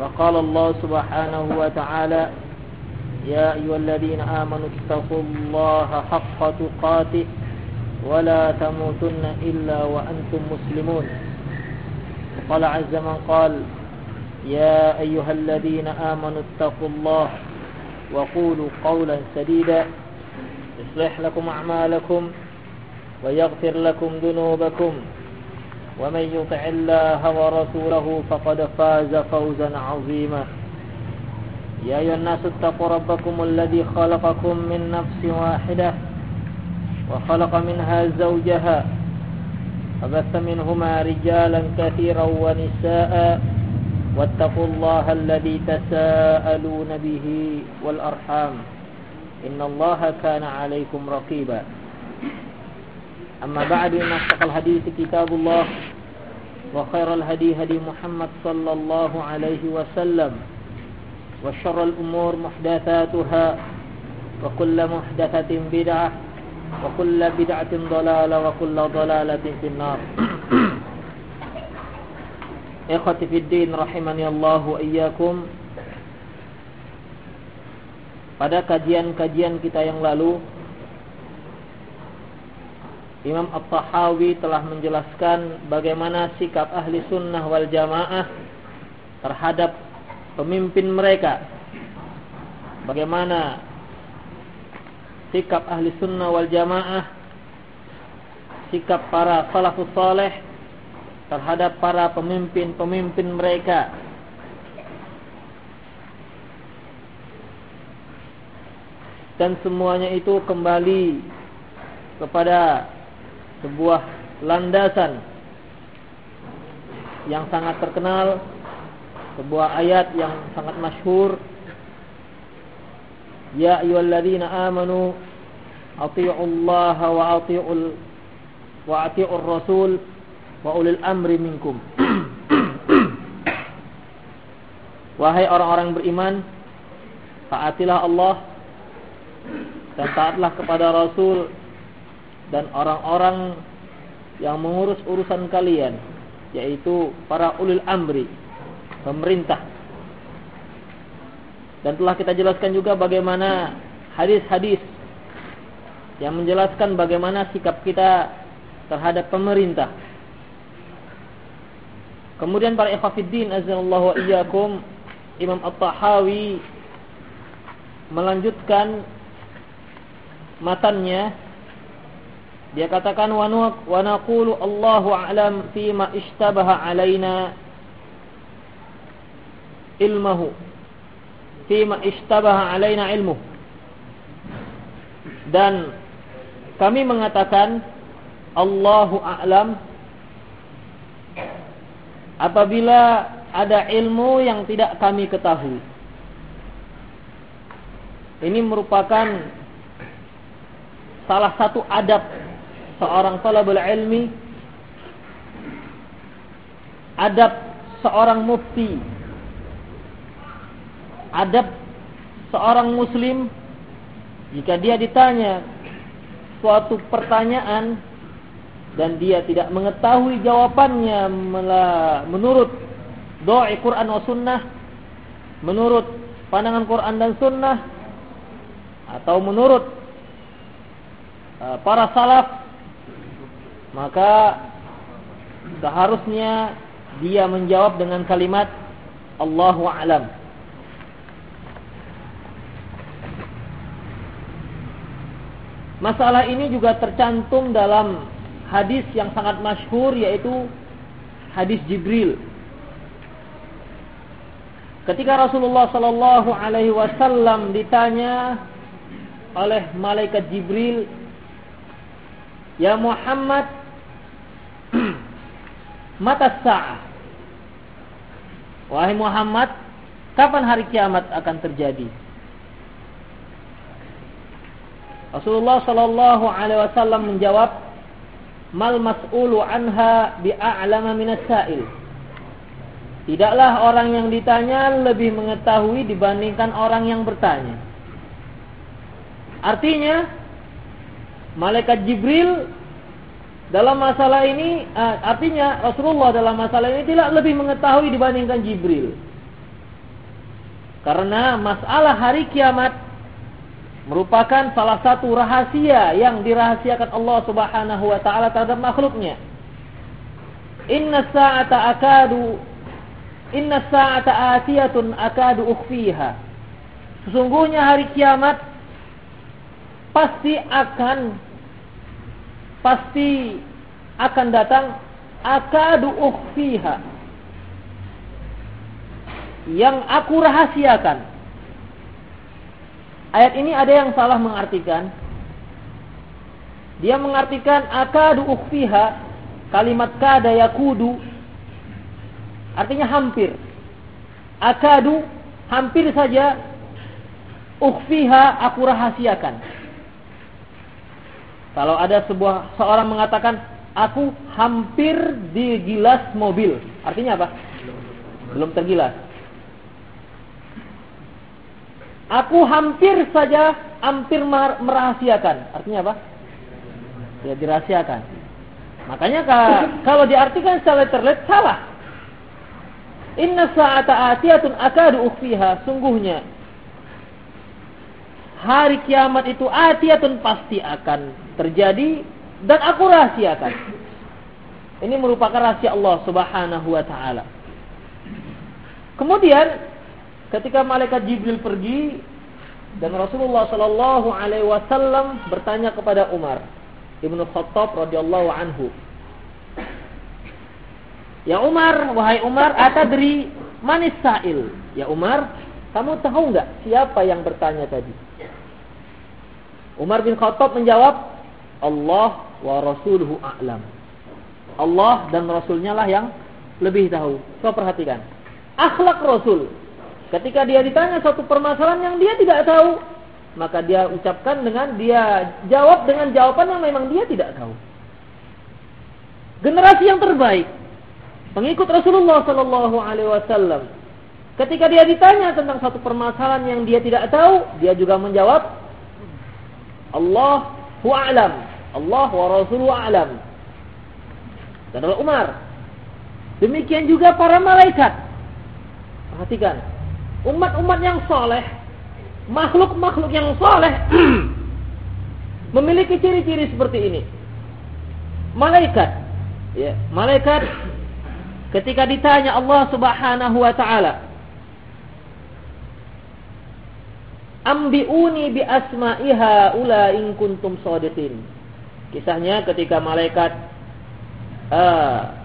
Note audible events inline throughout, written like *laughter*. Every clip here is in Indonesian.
وقال الله سبحانه وتعالى يا أيها الذين آمنوا اتقوا الله حق تقاته ولا تموتن إلا وأنتم مسلمون. وقال عز من قال يا أيها الذين آمنوا اتقوا الله وقولوا قولا سديدا يصلح لكم أعمالكم ويغفر لكم ذنوبكم. ومن يطع الله ورسوله فقد فاز فوزا عظيما. يا أيها الناس اتقوا ربكم الذي خلقكم من نفس واحدة وخلق منها زوجها فبث منهما رجالا كثيرا ونساء واتقوا الله الذي تساءلون به والأرحام. إن الله كان عليكم رقيبا. أما بعد إن أصدق الحديث كتاب الله وخير الهدي هدي محمد صلى الله عليه وسلم وشر الأمور محدثاتها وكل محدثة بدعة وكل بدعة ضلالة وكل ضلالة في النار. *clears throat* إخوتي في الدين رحمني الله وإياكم. Pada kajian-kajian kita yang lalu Imam At-Tahawi telah menjelaskan bagaimana sikap ahli sunnah wal jamaah terhadap pemimpin mereka. Bagaimana sikap ahli sunnah wal jamaah, sikap para salafus saleh terhadap para pemimpin-pemimpin mereka. Dan semuanya itu kembali kepada sebuah landasan yang sangat terkenal, sebuah ayat yang sangat masyhur. Ya ayyuhalladzina amanu Allah wa atii'ul wa atii'ur rasul wa ulil amri minkum. *clears throat* Wahai orang-orang beriman, taatilah Allah dan taatlah kepada Rasul dan orang-orang yang mengurus urusan kalian yaitu para ulil amri pemerintah. Dan telah kita jelaskan juga bagaimana hadis-hadis yang menjelaskan bagaimana sikap kita terhadap pemerintah. Kemudian para ikhwafiddin azallahu wa iyyakum Imam At-Tahawi melanjutkan matannya dia katakan wa naqulu Allahu a'lam fi ma ishtabaha alaina ilmuhu fi ma ishtabaha alaina ilmu dan kami mengatakan Allahu a'lam. Apabila ada ilmu yang tidak kami ketahui. Ini merupakan salah satu adab seorang talabul ilmi adab seorang mufti adab seorang muslim jika dia ditanya suatu pertanyaan dan dia tidak mengetahui jawabannya menurut doa Quran wa sunnah menurut pandangan Quran dan sunnah atau menurut uh, para salaf maka seharusnya dia menjawab dengan kalimat Allahu a'lam. Masalah ini juga tercantum dalam hadis yang sangat masyhur yaitu hadis Jibril. Ketika Rasulullah sallallahu alaihi wasallam ditanya oleh malaikat Jibril, "Ya Muhammad, mata sa'ah Wahai Muhammad, kapan hari kiamat akan terjadi? Rasulullah Shallallahu Alaihi Wasallam menjawab, "Mal mas'ulu anha bi'a'lama minas sa'il." Tidaklah orang yang ditanya lebih mengetahui dibandingkan orang yang bertanya. Artinya, malaikat Jibril dalam masalah ini, eh, artinya Rasulullah dalam masalah ini tidak lebih mengetahui dibandingkan Jibril. Karena masalah hari kiamat merupakan salah satu rahasia yang dirahasiakan Allah Subhanahu wa taala terhadap makhluknya. Inna sa'ata akadu Inna sa'ata atiyatun akadu ukhfiha. Sesungguhnya hari kiamat pasti akan pasti akan datang akadu ukhfiha. Yang aku rahasiakan Ayat ini ada yang salah mengartikan. Dia mengartikan akadu ukhfiha, kalimat kada yakudu artinya hampir. Akadu hampir saja ukhfiha aku rahasiakan. Kalau ada sebuah seorang mengatakan aku hampir digilas mobil, artinya apa? Belum tergilas. Aku hampir saja hampir merahasiakan. Artinya apa? Ya dirahasiakan. Makanya kalau diartikan secara terlihat salah. Inna sa'ata atiyatun akadu ukhfiha. Sungguhnya hari kiamat itu atiyatun pasti akan terjadi dan aku rahasiakan. Ini merupakan rahasia Allah Subhanahu wa taala. Kemudian ketika malaikat Jibril pergi dan Rasulullah Shallallahu Alaihi Wasallam bertanya kepada Umar ibnu Khattab radhiyallahu anhu, Ya Umar, wahai Umar, atadri manis sa'il. Ya Umar, kamu tahu nggak siapa yang bertanya tadi? Umar bin Khattab menjawab, Allah wa rasuluhu a'lam. Allah dan Rasulnya lah yang lebih tahu. Kau perhatikan. Akhlak Rasul Ketika dia ditanya suatu permasalahan yang dia tidak tahu, maka dia ucapkan dengan dia jawab dengan jawaban yang memang dia tidak tahu. Generasi yang terbaik, pengikut Rasulullah Sallallahu Alaihi Wasallam. Ketika dia ditanya tentang satu permasalahan yang dia tidak tahu, dia juga menjawab, Allah alam, Allah wa Rasul alam. Dan Umar. Demikian juga para malaikat. Perhatikan, umat-umat yang soleh, makhluk-makhluk yang soleh, *clears throat* memiliki ciri-ciri seperti ini. Malaikat, ya, malaikat ketika ditanya Allah Subhanahu wa taala, Ambiuni bi asma'iha ula in kuntum shadiqin. Kisahnya ketika malaikat uh,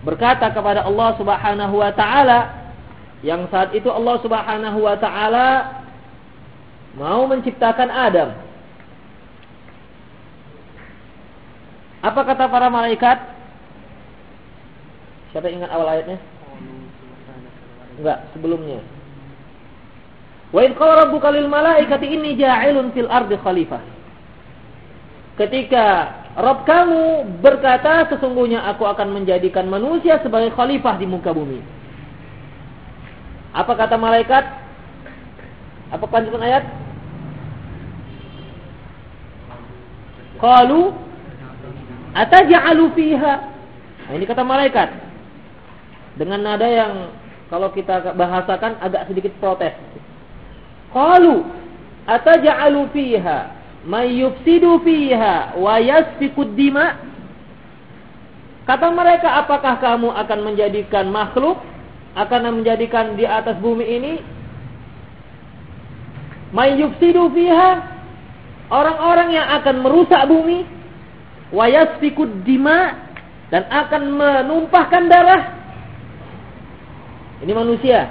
berkata kepada Allah Subhanahu wa taala, yang saat itu Allah Subhanahu wa taala mau menciptakan Adam. Apa kata para malaikat? Siapa ingat awal ayatnya? Enggak, sebelumnya. Wa in qala rabbuka lil malaikati inni ja'ilun fil ardi khalifah. Ketika Rabb kamu berkata sesungguhnya aku akan menjadikan manusia sebagai khalifah di muka bumi. Apa kata malaikat? Apa kelanjutan ayat? Qalu ataj'alu fiha. Nah, ini kata malaikat. Dengan nada yang kalau kita bahasakan agak sedikit protes. Qalu ataj'alu fiha? May yufsidu fiha wa yasfikud dima. Kata mereka, apakah kamu akan menjadikan makhluk akan menjadikan di atas bumi ini? Mayyufsidu fiha? Orang-orang yang akan merusak bumi. Wayasfikud dima? Dan akan menumpahkan darah. Ini manusia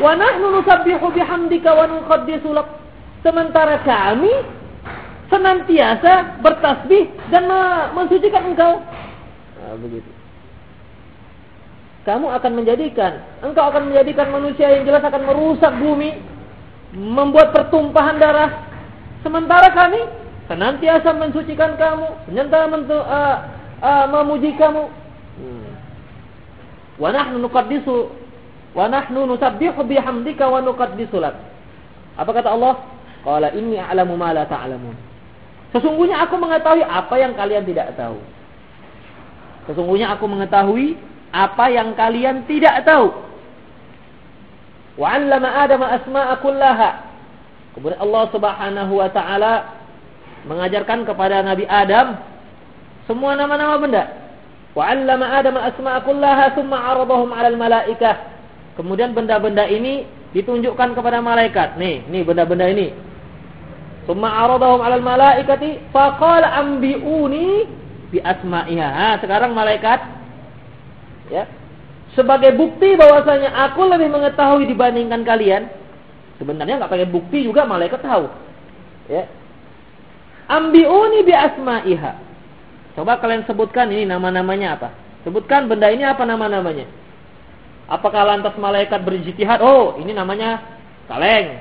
wa nahnu nusabbihu bihamdika sementara kami senantiasa bertasbih dan mensucikan engkau nah, begitu kamu akan menjadikan, engkau akan menjadikan manusia yang jelas akan merusak bumi, membuat pertumpahan darah. Sementara kami senantiasa mensucikan kamu, senantiasa mentu, uh, uh, memuji kamu. Hmm. Wa nahnu nuqaddisu wa nahnu nusabbihu bihamdika wa nuqaddisu lak. Apa kata Allah? Qala inni a'lamu ma la ta'lamun. Sesungguhnya aku mengetahui apa yang kalian tidak tahu. Sesungguhnya aku mengetahui apa yang kalian tidak tahu. Wa 'allama Adam asma'a kullaha. Kemudian Allah Subhanahu wa taala mengajarkan kepada Nabi Adam semua nama-nama benda. Wa 'allama Adam asma'a kullaha tsumma 'aradahum 'alal malaikah. Kemudian benda-benda ini ditunjukkan kepada malaikat. Nih, nih benda-benda ini. Tsumma 'aradahum 'alal malaikati faqala ambi'uni bi asma'iha. Ha, sekarang malaikat ya. Sebagai bukti bahwasanya aku lebih mengetahui dibandingkan kalian. Sebenarnya nggak pakai bukti juga malaikat tahu. Ya. Ambiuni bi asma'iha. Coba kalian sebutkan ini nama-namanya apa? Sebutkan benda ini apa nama-namanya? Apakah lantas malaikat berijtihad? Oh, ini namanya kaleng.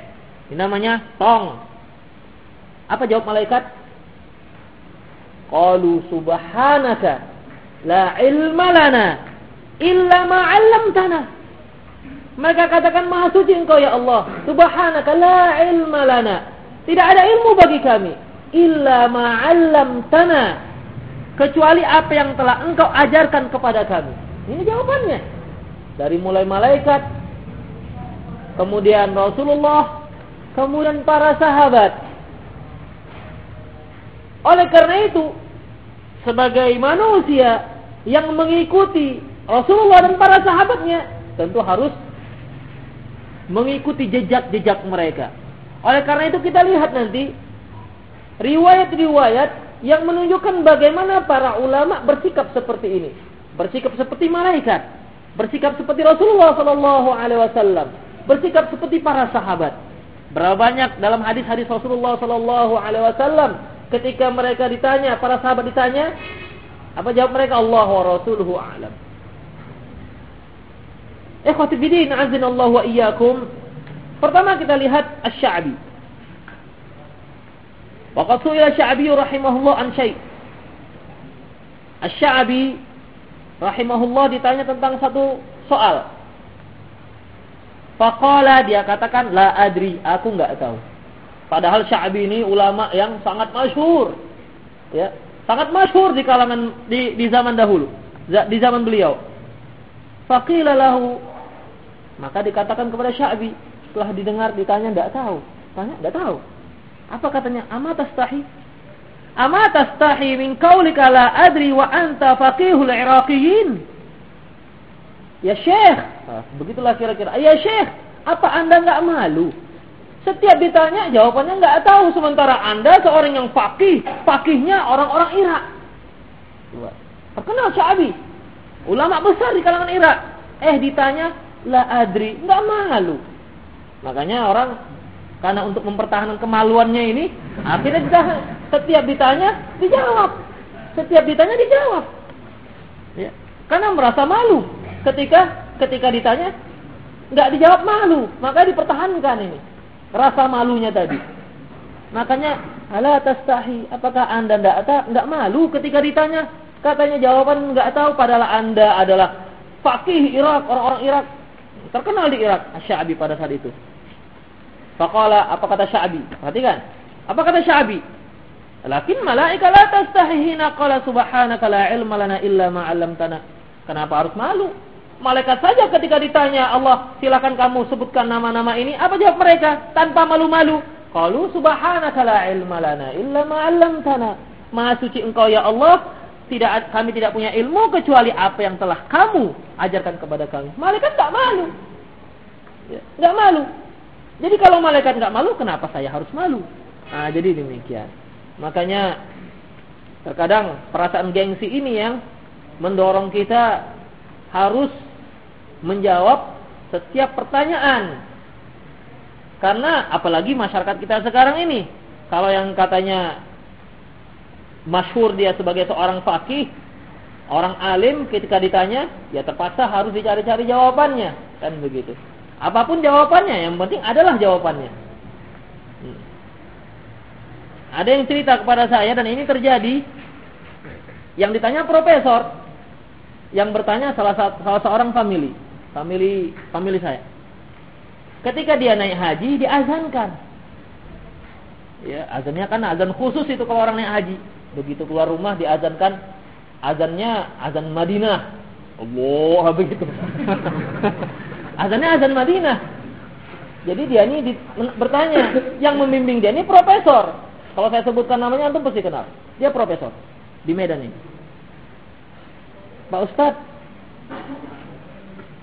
Ini namanya tong. Apa jawab malaikat? Qalu subhanaka la ilma lana illa ma 'allamtana. Mereka katakan maha suci engkau ya Allah. Subhanaka la ilma lana. Tidak ada ilmu bagi kami illa ma 'allamtana kecuali apa yang telah engkau ajarkan kepada kami. Ini jawabannya. Dari mulai malaikat, kemudian Rasulullah, kemudian para sahabat. Oleh karena itu, sebagai manusia yang mengikuti Rasulullah dan para sahabatnya, tentu harus mengikuti jejak-jejak mereka. Oleh karena itu kita lihat nanti riwayat-riwayat yang menunjukkan bagaimana para ulama bersikap seperti ini, bersikap seperti malaikat, bersikap seperti Rasulullah Shallallahu Alaihi Wasallam, bersikap seperti para sahabat. Berapa banyak dalam hadis-hadis Rasulullah Shallallahu Alaihi Wasallam ketika mereka ditanya, para sahabat ditanya, apa jawab mereka? Allah wa rasuluhu a'lam. Ikhwati bidin, Allah wa iyyakum. Pertama kita lihat Asy-Sya'bi. Waqad su'ila Sya'bi rahimahullah an syai'. Asy-Sya'bi rahimahullah ditanya tentang satu soal. Faqala dia katakan la adri, aku enggak tahu. Padahal Sya'bi ini ulama yang sangat masyhur. Ya, sangat masyhur di kalangan di, di zaman dahulu, di zaman beliau. Faqila lahu maka dikatakan kepada Sya'bi setelah didengar ditanya tidak tahu. Tanya tidak tahu. Apa katanya? Ama tastahi? Ama tastahi min qaulika la adri wa anta faqihul Iraqiyin? Ya Syekh, begitulah kira-kira. Ya Syekh, apa Anda enggak malu? Setiap ditanya jawabannya nggak tahu sementara Anda seorang yang fakih, fakihnya orang-orang Irak. Terkenal Syabi. Ulama besar di kalangan Irak. Eh ditanya la adri, nggak malu. Makanya orang karena untuk mempertahankan kemaluannya ini akhirnya ditanya, setiap ditanya dijawab. Setiap ditanya dijawab. Ya. Karena merasa malu ketika ketika ditanya nggak dijawab malu, maka dipertahankan ini rasa malunya tadi. Makanya, ala tastahi, apakah anda tidak tidak malu ketika ditanya? Katanya jawaban nggak tahu padahal anda adalah fakih Irak, orang-orang Irak. Terkenal di Irak, Syabi pada saat itu. Faqala, apa kata Syabi? Perhatikan. Apa kata Syabi? Lakin malaika la tastahihina qala subhanaka la ilma lana illa ma 'allamtana. Kenapa harus malu? Malaikat saja ketika ditanya Allah, silakan kamu sebutkan nama-nama ini. Apa jawab mereka? Tanpa malu-malu. Qalu subhanaka la ilma lana illa ma 'allamtana. Maha suci Engkau ya Allah, tidak kami tidak punya ilmu kecuali apa yang telah kamu ajarkan kepada kami. Malaikat tak malu. Ya, enggak malu. Jadi kalau malaikat enggak malu, kenapa saya harus malu? Nah, jadi demikian. Makanya terkadang perasaan gengsi ini yang mendorong kita harus menjawab setiap pertanyaan. Karena apalagi masyarakat kita sekarang ini, kalau yang katanya masyhur dia sebagai seorang fakih, Orang alim ketika ditanya, ya terpaksa harus dicari-cari jawabannya, kan begitu. Apa pun jawabannya, yang penting adalah jawabannya. Ada yang cerita kepada saya dan ini terjadi. Yang ditanya profesor, yang bertanya salah salah seorang family, family family saya. Ketika dia naik haji, diazankan. Ya, azannya kan azan khusus itu kalau orang naik haji. Begitu keluar rumah diazankan azannya azan Madinah. Allah begitu. *laughs* azannya azan Madinah. Jadi dia ini bertanya, yang membimbing dia ini profesor. Kalau saya sebutkan namanya antum pasti kenal. Dia profesor di Medan ini. Pak Ustadz,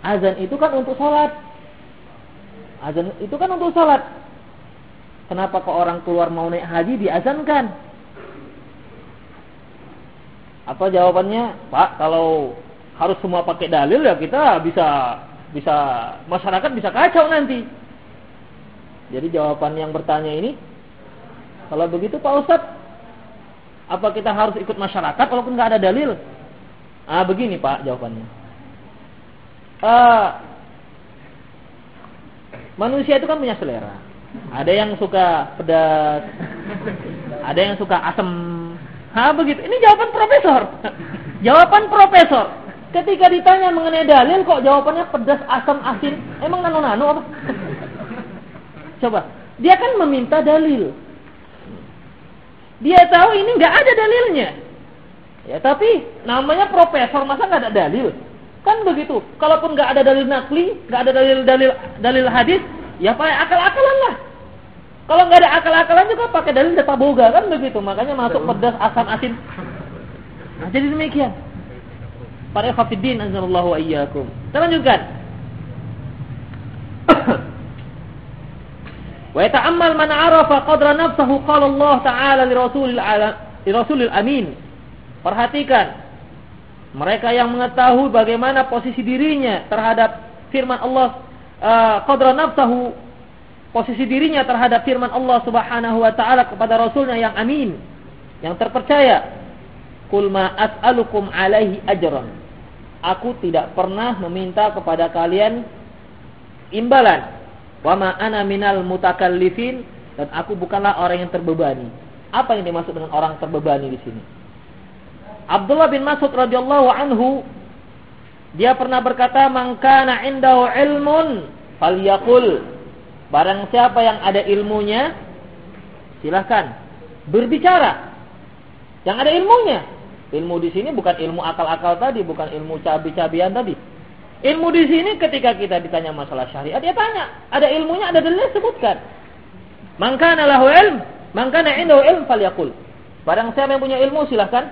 azan itu kan untuk sholat. Azan itu kan untuk sholat. Kenapa kok orang keluar mau naik haji diazankan? Apa jawabannya? Pak, kalau harus semua pakai dalil ya kita bisa bisa masyarakat bisa kacau nanti. Jadi jawaban yang bertanya ini kalau begitu Pak Ustadz apa kita harus ikut masyarakat walaupun nggak ada dalil? Ah begini Pak jawabannya. Uh, manusia itu kan punya selera. Ada yang suka pedas, ada yang suka asam, Ha begitu. Ini jawaban profesor. jawaban profesor. Ketika ditanya mengenai dalil kok jawabannya pedas, asam, asin. Emang nano-nano apa? Coba. Dia kan meminta dalil. Dia tahu ini nggak ada dalilnya. Ya, tapi namanya profesor masa nggak ada dalil? Kan begitu. Kalaupun nggak ada dalil nakli, nggak ada dalil dalil dalil hadis, ya pakai akal-akalan lah. Kalau nggak ada akal-akalan juga pakai dalil data boga kan begitu. Makanya masuk pedas, asam, asin. Nah, jadi demikian. Para khafidin azallahu wa iyyakum. Kita lanjutkan. *coughs* Wa yata'ammal man 'arafa qadra nafsahu qala Allah Ta'ala li rasulil li rasulil amin. Perhatikan mereka yang mengetahui bagaimana posisi dirinya terhadap firman Allah uh, qadra nafsahu posisi dirinya terhadap firman Allah Subhanahu wa taala kepada rasulnya yang amin, yang terpercaya. Qul ma as'alukum alaihi ajran. Aku tidak pernah meminta kepada kalian imbalan. Wa ma ana minal mutakallifin dan aku bukanlah orang yang terbebani. Apa yang dimaksud dengan orang terbebani di sini? Abdullah bin Mas'ud radhiyallahu anhu dia pernah berkata, "Man kana ilmun falyaqul." Barang siapa yang ada ilmunya, silahkan berbicara. Yang ada ilmunya. Ilmu di sini bukan ilmu akal-akal tadi, bukan ilmu cabi-cabian tadi. Ilmu di sini ketika kita ditanya masalah syariat, dia tanya. Ada ilmunya, ada dalil sebutkan. Maka lahu ilm, maka indahu ilm falyakul. Barang siapa yang punya ilmu silahkan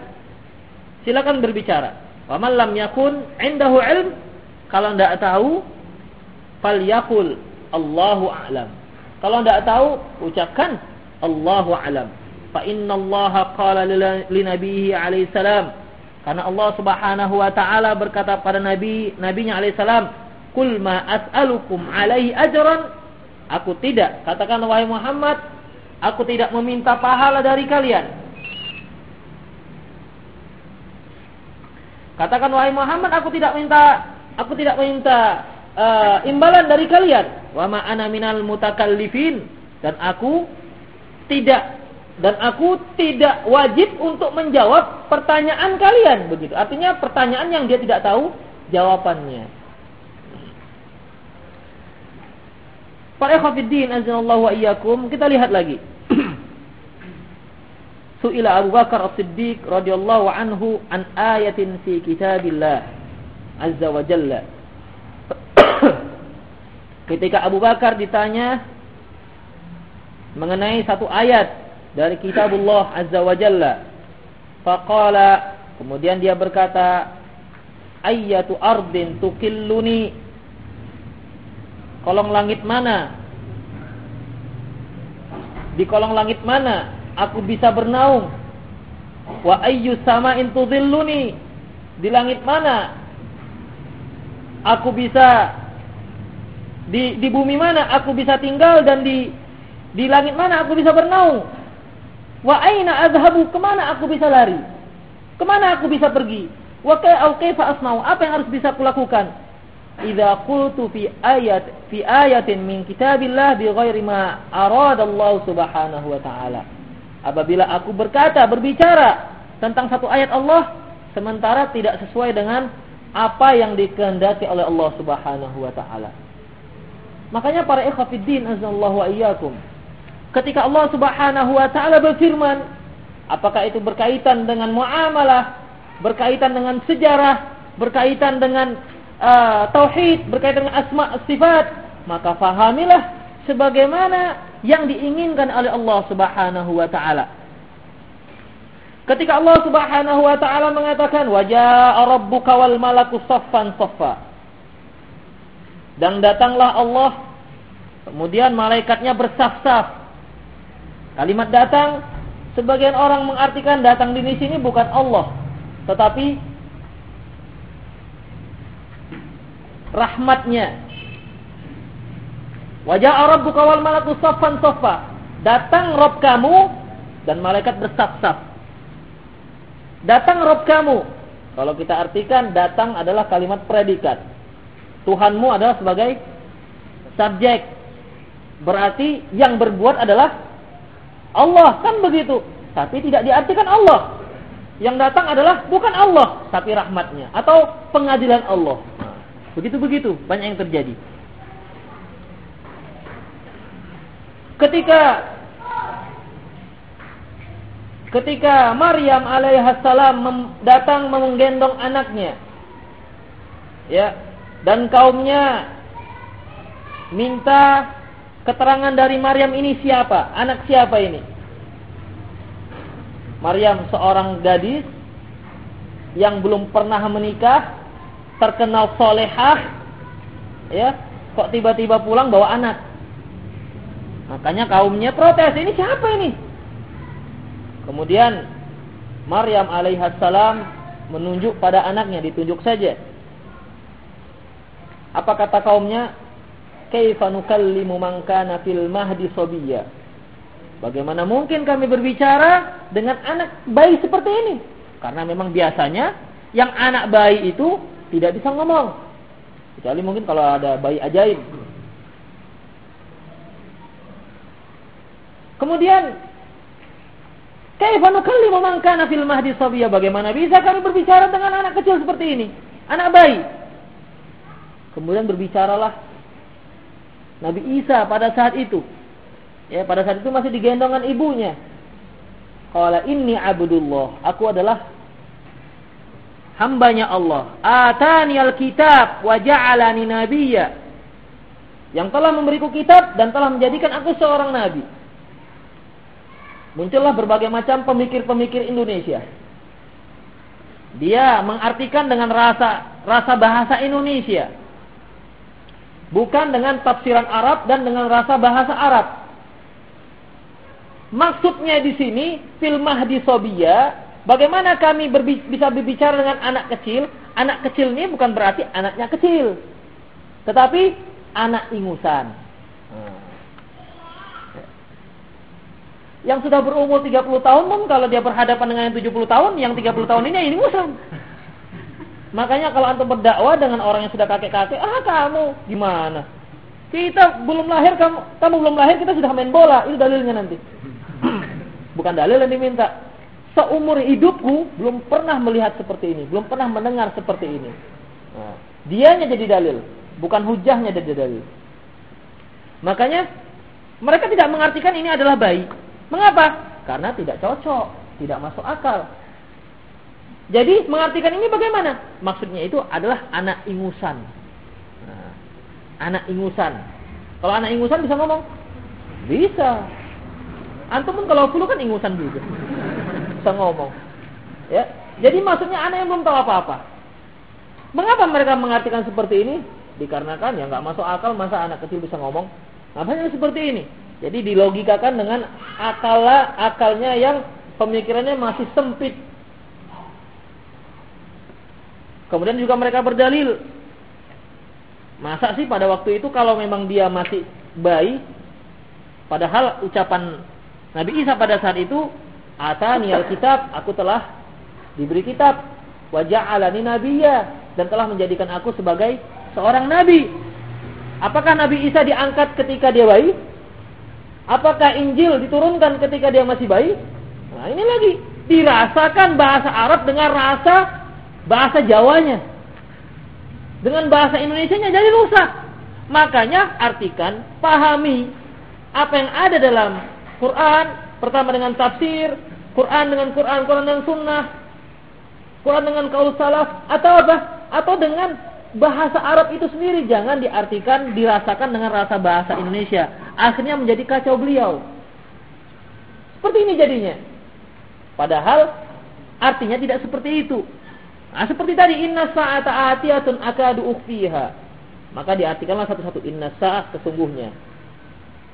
silakan berbicara. Wa man lam yakun indahu ilm, kalau tidak tahu falyakul Allahu a'lam. Kalau tidak tahu, ucapkan Allahu a'lam. Fa inna Allah qala li nabiyhi alaihi salam. Karena Allah Subhanahu wa taala berkata pada nabi nabinya alaihi salam, "Kul ma as'alukum alaihi ajran." Aku tidak, katakan wahai Muhammad, aku tidak meminta pahala dari kalian. Katakan wahai Muhammad, aku tidak minta aku tidak minta uh, imbalan dari kalian. Wa ma ana minal mutakallifin dan aku tidak dan aku tidak wajib untuk menjawab pertanyaan kalian begitu. Artinya pertanyaan yang dia tidak tahu jawabannya. Para ikhwatiddin azanallahu wa iyyakum, kita lihat lagi. *clears throat* Su'ila Abu Bakar As-Siddiq radhiyallahu anhu an ayatin fi kitabillah azza wa jalla. *clears throat* Ketika Abu Bakar ditanya mengenai satu ayat dari kitabullah Azza wa Jalla. Faqala, kemudian dia berkata, Ayyatu ardin tukilluni. Kolong langit mana? Di kolong langit mana aku bisa bernaung? Wa ayyu sama'in tudhilluni. Di langit mana aku bisa di, di bumi mana aku bisa tinggal dan di di langit mana aku bisa bernaung? Wa aina azhabu? Ke mana aku bisa lari? Ke mana aku bisa pergi? Wa kaifa asma'u? Apa yang harus bisa kulakukan? Idza qultu fi ayat fi ayatin min kitabillah bi ma arada Allah Subhanahu wa taala. Apabila aku berkata, berbicara tentang satu ayat Allah sementara tidak sesuai dengan apa yang dikehendaki oleh Allah Subhanahu wa taala. Makanya para ikhwatiddin azallahu wa iyyakum. Ketika Allah Subhanahu wa taala berfirman, apakah itu berkaitan dengan muamalah, berkaitan dengan sejarah, berkaitan dengan uh, tauhid, berkaitan dengan asma sifat, maka fahamilah sebagaimana yang diinginkan oleh Allah Subhanahu wa taala. Ketika Allah Subhanahu wa taala mengatakan wajah rabbuka wal malaku saffan saffa dan datanglah Allah kemudian malaikatnya bersaf-saf kalimat datang sebagian orang mengartikan datang di sini bukan Allah tetapi rahmatnya. Wajah rabbuka wal malaku saffan saffa. Datang Rob kamu dan malaikat bersaf-saf datang Rob kamu. Kalau kita artikan datang adalah kalimat predikat. Tuhanmu adalah sebagai subjek. Berarti yang berbuat adalah Allah, kan begitu. Tapi tidak diartikan Allah. Yang datang adalah bukan Allah, tapi rahmatnya. Atau pengadilan Allah. Begitu-begitu, banyak yang terjadi. Ketika ketika Maryam alaihissalam datang menggendong anaknya ya dan kaumnya minta keterangan dari Maryam ini siapa? Anak siapa ini? Maryam seorang gadis yang belum pernah menikah, terkenal solehah, ya, kok tiba-tiba pulang bawa anak. Makanya kaumnya protes, ini siapa ini? Kemudian Maryam alaihissalam menunjuk pada anaknya, ditunjuk saja. Apa kata kaumnya? Kaifa nukallimu man kana fil mahdi sabiyya? Bagaimana mungkin kami berbicara dengan anak bayi seperti ini? Karena memang biasanya yang anak bayi itu tidak bisa ngomong. Kecuali mungkin kalau ada bayi ajaib. Kemudian Kaifa nukallimu man kana fil mahdi sabiyya? Bagaimana bisa kami berbicara dengan anak kecil seperti ini? Anak bayi. Kemudian berbicaralah Nabi Isa pada saat itu. Ya, pada saat itu masih digendongan ibunya. Qala inni abdullah. Aku adalah hambanya Allah. Atani alkitab wa ja'alani nabiyya. Yang telah memberiku kitab dan telah menjadikan aku seorang nabi. Muncullah berbagai macam pemikir-pemikir Indonesia. Dia mengartikan dengan rasa rasa bahasa Indonesia bukan dengan tafsiran Arab dan dengan rasa bahasa Arab. Maksudnya di sini fil mahdi sobia, bagaimana kami berbi bisa berbicara dengan anak kecil? Anak kecil ini bukan berarti anaknya kecil, tetapi anak ingusan. Yang sudah berumur 30 tahun pun kalau dia berhadapan dengan yang 70 tahun, yang 30 tahun ini yang ingusan. Makanya kalau antum berdakwah dengan orang yang sudah kakek-kakek, ah kamu gimana? Kita belum lahir, kamu, kamu belum lahir, kita sudah main bola. Itu dalilnya nanti. *clears throat* Bukan dalil yang diminta. Seumur hidupku belum pernah melihat seperti ini, belum pernah mendengar seperti ini. Nah, dianya jadi dalil, bukan hujahnya jadi dalil. Makanya mereka tidak mengartikan ini adalah bayi. Mengapa? Karena tidak cocok, tidak masuk akal. Jadi mengartikan ini bagaimana? Maksudnya itu adalah anak ingusan. Nah, anak ingusan. Kalau anak ingusan bisa ngomong? Bisa. Antum pun kalau flu kan ingusan juga. Bisa ngomong. Ya. Jadi maksudnya anak yang belum tahu apa-apa. Mengapa mereka mengartikan seperti ini? Dikarenakan ya nggak masuk akal masa anak kecil bisa ngomong. Makanya seperti ini. Jadi dilogikakan dengan akala akalnya yang pemikirannya masih sempit Kemudian juga mereka berdalil. Masa sih pada waktu itu kalau memang dia masih bayi, padahal ucapan Nabi Isa pada saat itu, Atani kitab, aku telah diberi kitab. wa ja'alani nabiyya dan telah menjadikan aku sebagai seorang nabi. Apakah Nabi Isa diangkat ketika dia bayi? Apakah Injil diturunkan ketika dia masih bayi? Nah, ini lagi dirasakan bahasa Arab dengan rasa bahasa Jawanya. Dengan bahasa Indonesia-nya jadi rusak. Makanya artikan, pahami apa yang ada dalam Quran, pertama dengan tafsir, Quran dengan Quran, Quran dengan sunnah, Quran dengan kaul salaf, atau apa? Atau dengan bahasa Arab itu sendiri jangan diartikan dirasakan dengan rasa bahasa Indonesia. Akhirnya menjadi kacau beliau. Seperti ini jadinya. Padahal artinya tidak seperti itu. Nah, seperti tadi inna sa'ata atiyatun akadu ukhfiha. Maka diartikanlah satu-satu inna sa'ah sesungguhnya.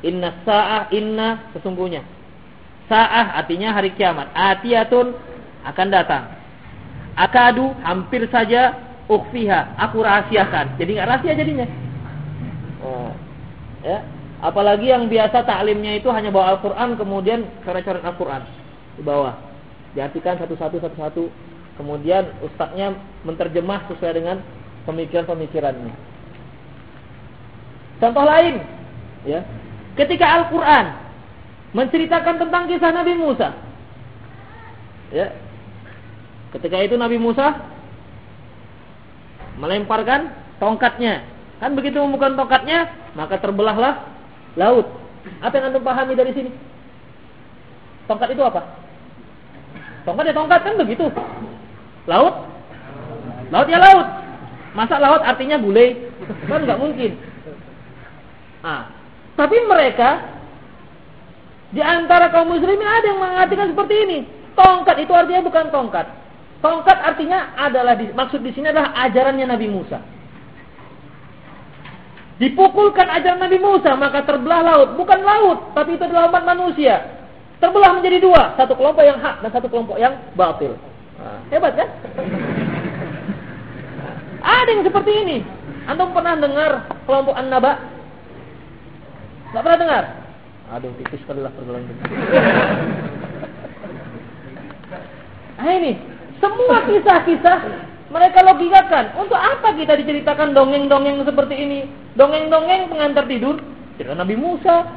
Inna sa'ah inna sesungguhnya. Sa'ah artinya hari kiamat. Atiyatun akan datang. Akadu hampir saja ukhfiha, aku rahasiakan. Jadi nggak rahasia jadinya. Oh. Ya. Apalagi yang biasa taklimnya itu hanya bawa Al-Qur'an kemudian coret-coret Al-Qur'an di bawah. Diartikan satu-satu satu-satu. Kemudian ustadznya menterjemah sesuai dengan pemikiran-pemikirannya. Contoh lain, ya. Ketika Al-Qur'an menceritakan tentang kisah Nabi Musa. Ya. Ketika itu Nabi Musa melemparkan tongkatnya. Kan begitu membuka tongkatnya, maka terbelahlah laut. Apa yang Anda pahami dari sini? Tongkat itu apa? Tongkat ya tongkat kan begitu. Laut? Laut ya laut. Masa laut artinya bule? Kan nggak mungkin. Ah, tapi mereka di antara kaum muslimin ada yang mengartikan seperti ini. Tongkat itu artinya bukan tongkat. Tongkat artinya adalah maksud di sini adalah ajarannya Nabi Musa. Dipukulkan ajaran Nabi Musa maka terbelah laut, bukan laut, tapi itu adalah umat manusia. Terbelah menjadi dua, satu kelompok yang hak dan satu kelompok yang batil. Nah, hebat kan? Ada yang seperti ini. Antum pernah dengar kelompok An-Naba? Gak pernah dengar? Aduh, tipis sekali lah pergaulan *laughs* Nah ini, semua kisah-kisah mereka logikakan. Untuk apa kita diceritakan dongeng-dongeng seperti ini? Dongeng-dongeng pengantar tidur. Cerita Nabi Musa.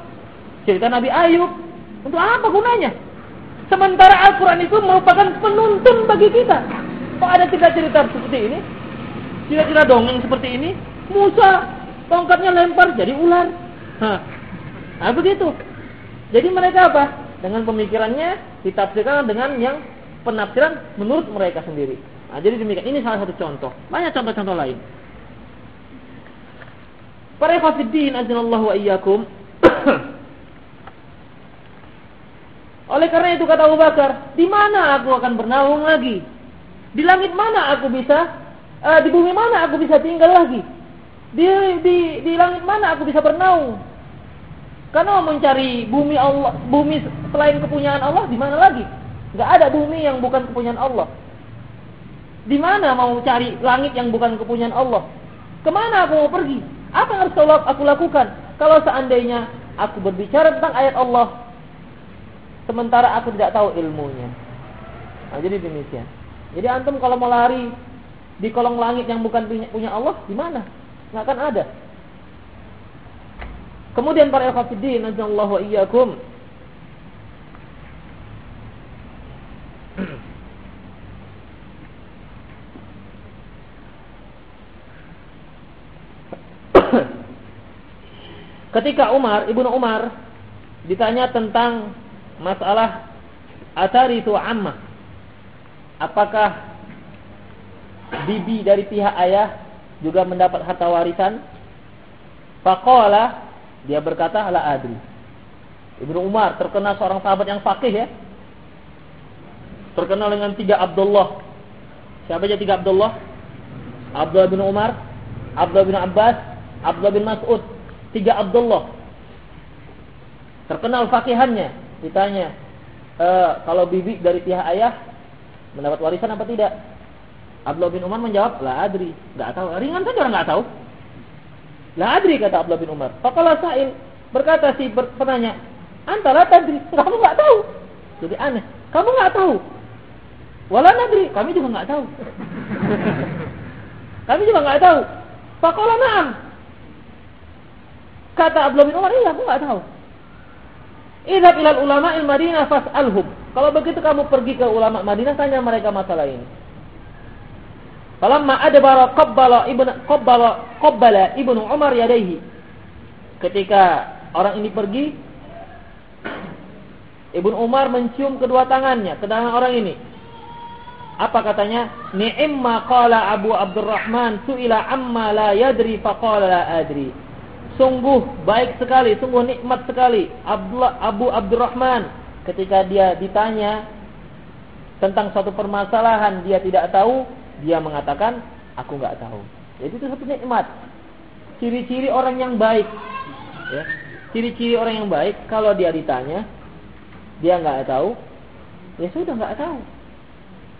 Cerita Nabi Ayub. Untuk apa gunanya? Sementara Al-Quran itu merupakan penuntun bagi kita. Kok ada cerita-cerita seperti ini? Cerita-cerita dongeng seperti ini? Musa tongkatnya lempar jadi ular. Hah. Nah begitu. Jadi mereka apa? Dengan pemikirannya ditafsirkan dengan yang penafsiran menurut mereka sendiri. Nah, jadi demikian. Ini salah satu contoh. Banyak contoh-contoh lain. Para fasidin azinallahu wa iyyakum. Oleh karena itu kata Abu Bakar, di mana aku akan bernaung lagi? Di langit mana aku bisa? Uh, di bumi mana aku bisa tinggal lagi? Di, di di langit mana aku bisa bernaung? Karena mencari bumi Allah, bumi selain kepunyaan Allah di mana lagi? Gak ada bumi yang bukan kepunyaan Allah. Di mana mau cari langit yang bukan kepunyaan Allah? Ke mana aku mau pergi? Apa yang harus aku lakukan? Kalau seandainya aku berbicara tentang ayat Allah, sementara aku tidak tahu ilmunya. Nah, jadi demikian. Jadi antum kalau mau lari di kolong langit yang bukan punya Allah, di mana? Nggak akan ada. Kemudian para ikhwatiddin, azallahu iyyakum, *coughs* Ketika Umar, Ibnu Umar ditanya tentang masalah itu amma. Apakah bibi dari pihak ayah juga mendapat harta warisan? Faqala dia berkata la adri. Ibnu Umar terkenal seorang sahabat yang fakih ya. Terkenal dengan tiga Abdullah. Siapa aja tiga Abdullah? Abdullah bin Umar, Abdullah bin Abbas, Abdullah bin Mas'ud tiga Abdullah. Terkenal fakihannya. Ditanya, e, kalau bibi dari pihak ayah mendapat warisan apa tidak? Abdullah bin Umar menjawab, la adri, nggak tahu. Ringan saja orang nggak tahu. La adri kata Abdullah bin Umar. Fakalah Sa'il berkata si penanya, antara tadri, kamu nggak tahu. Jadi aneh, kamu nggak tahu. Wala nadri, kami juga nggak tahu. *laughs* Kami juga nggak tahu. Fakola naam. Kata Abdullah bin Umar, iya aku nggak tahu. Idhab ilal ulama il Madinah fas'alhum. Kalau begitu kamu pergi ke ulama Madinah tanya mereka masalah ini. Falamma adbara qabbala ibnu qabbala qabbala ibnu Umar yadayhi. Ketika orang ini pergi Ibnu Umar mencium kedua tangannya ke tangan orang ini. Apa katanya? Ni'imma qala Abu Abdurrahman su'ila amma la yadri faqala la adri. Sungguh baik sekali, sungguh nikmat sekali Abdullah, Abu Abdurrahman ketika dia ditanya tentang suatu permasalahan dia tidak tahu, dia mengatakan aku nggak tahu. Jadi itu satu nikmat. Ciri-ciri orang yang baik. Ya. Ciri-ciri orang yang baik kalau dia ditanya dia nggak tahu, ya sudah nggak tahu.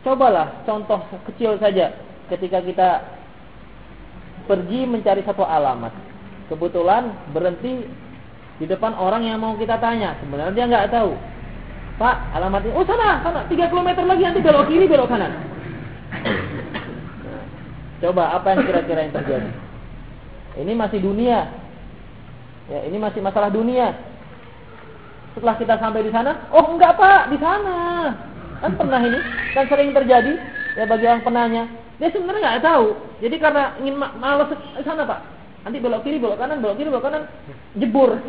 Cobalah contoh kecil saja ketika kita pergi mencari satu alamat kebetulan berhenti di depan orang yang mau kita tanya. Sebenarnya dia nggak tahu. Pak, alamatnya, oh sana, sana, 3 km lagi nanti belok kiri, belok kanan. Coba apa yang kira-kira yang terjadi? Ini masih dunia. Ya, ini masih masalah dunia. Setelah kita sampai di sana, oh enggak pak, di sana. Kan pernah ini, kan sering terjadi ya bagi yang penanya. Dia sebenarnya nggak tahu. Jadi karena ingin ma malas sana pak, Nanti belok kiri, belok kanan, belok kiri, belok kanan, jebur.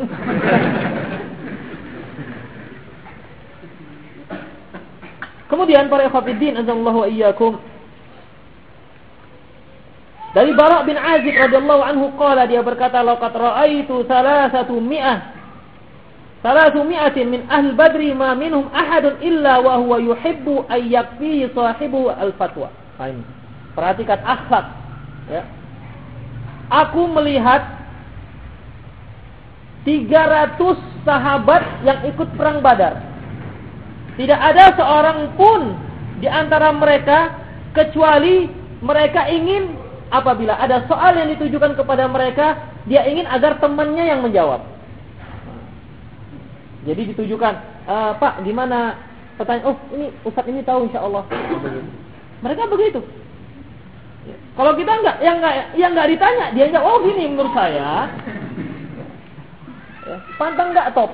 Kemudian para ikhwatiddin azallahu wa iyyakum. Dari Bara bin Azib radhiyallahu anhu qala dia berkata laqad ra'aitu salasatu mi'ah. Salatu mi'atin min ahli badri ma minhum ahadun illa wa huwa yuhibbu ay yakfi sahibu al-fatwa. Perhatikan akhlak ya aku melihat 300 sahabat yang ikut perang Badar. Tidak ada seorang pun di antara mereka kecuali mereka ingin apabila ada soal yang ditujukan kepada mereka, dia ingin agar temannya yang menjawab. Jadi ditujukan, e, Pak, gimana pertanyaan? Oh, ini Ustadz ini tahu insya Allah. Mereka begitu. Kalau kita enggak, yang enggak, yang enggak ditanya, dia enggak, oh gini menurut saya. Ya, pantang enggak top.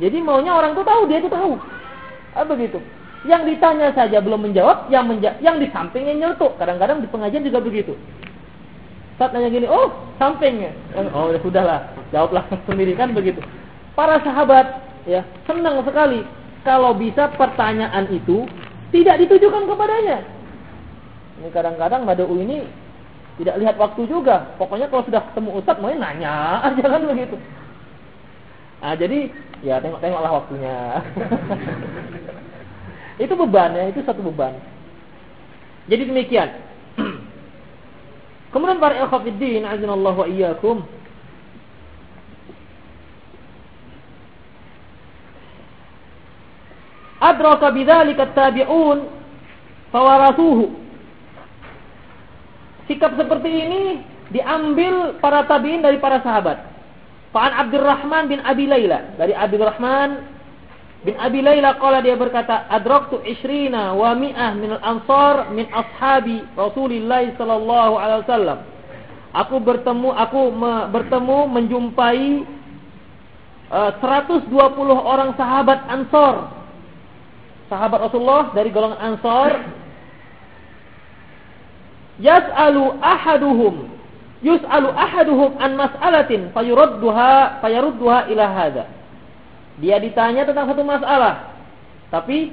Jadi maunya orang tuh tahu, dia tuh tahu. Ah, begitu. Yang ditanya saja belum menjawab, yang menja yang di sampingnya nyeletuk. Kadang-kadang di pengajian juga begitu. Saat nanya gini, oh sampingnya. Oh ya sudahlah, jawablah *laughs* sendiri kan begitu. Para sahabat ya senang sekali kalau bisa pertanyaan itu tidak ditujukan kepadanya, ini kadang-kadang Madau ini tidak lihat waktu juga. Pokoknya kalau sudah ketemu Ustadz mau nanya aja kan begitu. Nah, jadi ya tengok-tengoklah waktunya. *laughs* itu beban ya, itu satu beban. Jadi demikian. *clears throat* Kemudian para ikhwatiddin azinallahu wa iyyakum. Adraka bidzalika at-tabi'un fawarasuhu Sikap seperti ini diambil para tabiin dari para sahabat. Fa'an Abdurrahman bin Abi Layla. Dari Abdurrahman bin Abi Layla qala dia berkata, "Adraktu ishrina wa mi'ah min al-ansar min ashabi Rasulillah sallallahu alaihi wasallam." Aku bertemu aku me, bertemu menjumpai uh, 120 orang sahabat Ansor. Sahabat Rasulullah dari golongan Ansor yas'alu ahaduhum yus'alu ahaduhum an mas'alatin fayurudduha fayarudduha ila hadza. Dia ditanya tentang satu masalah. Tapi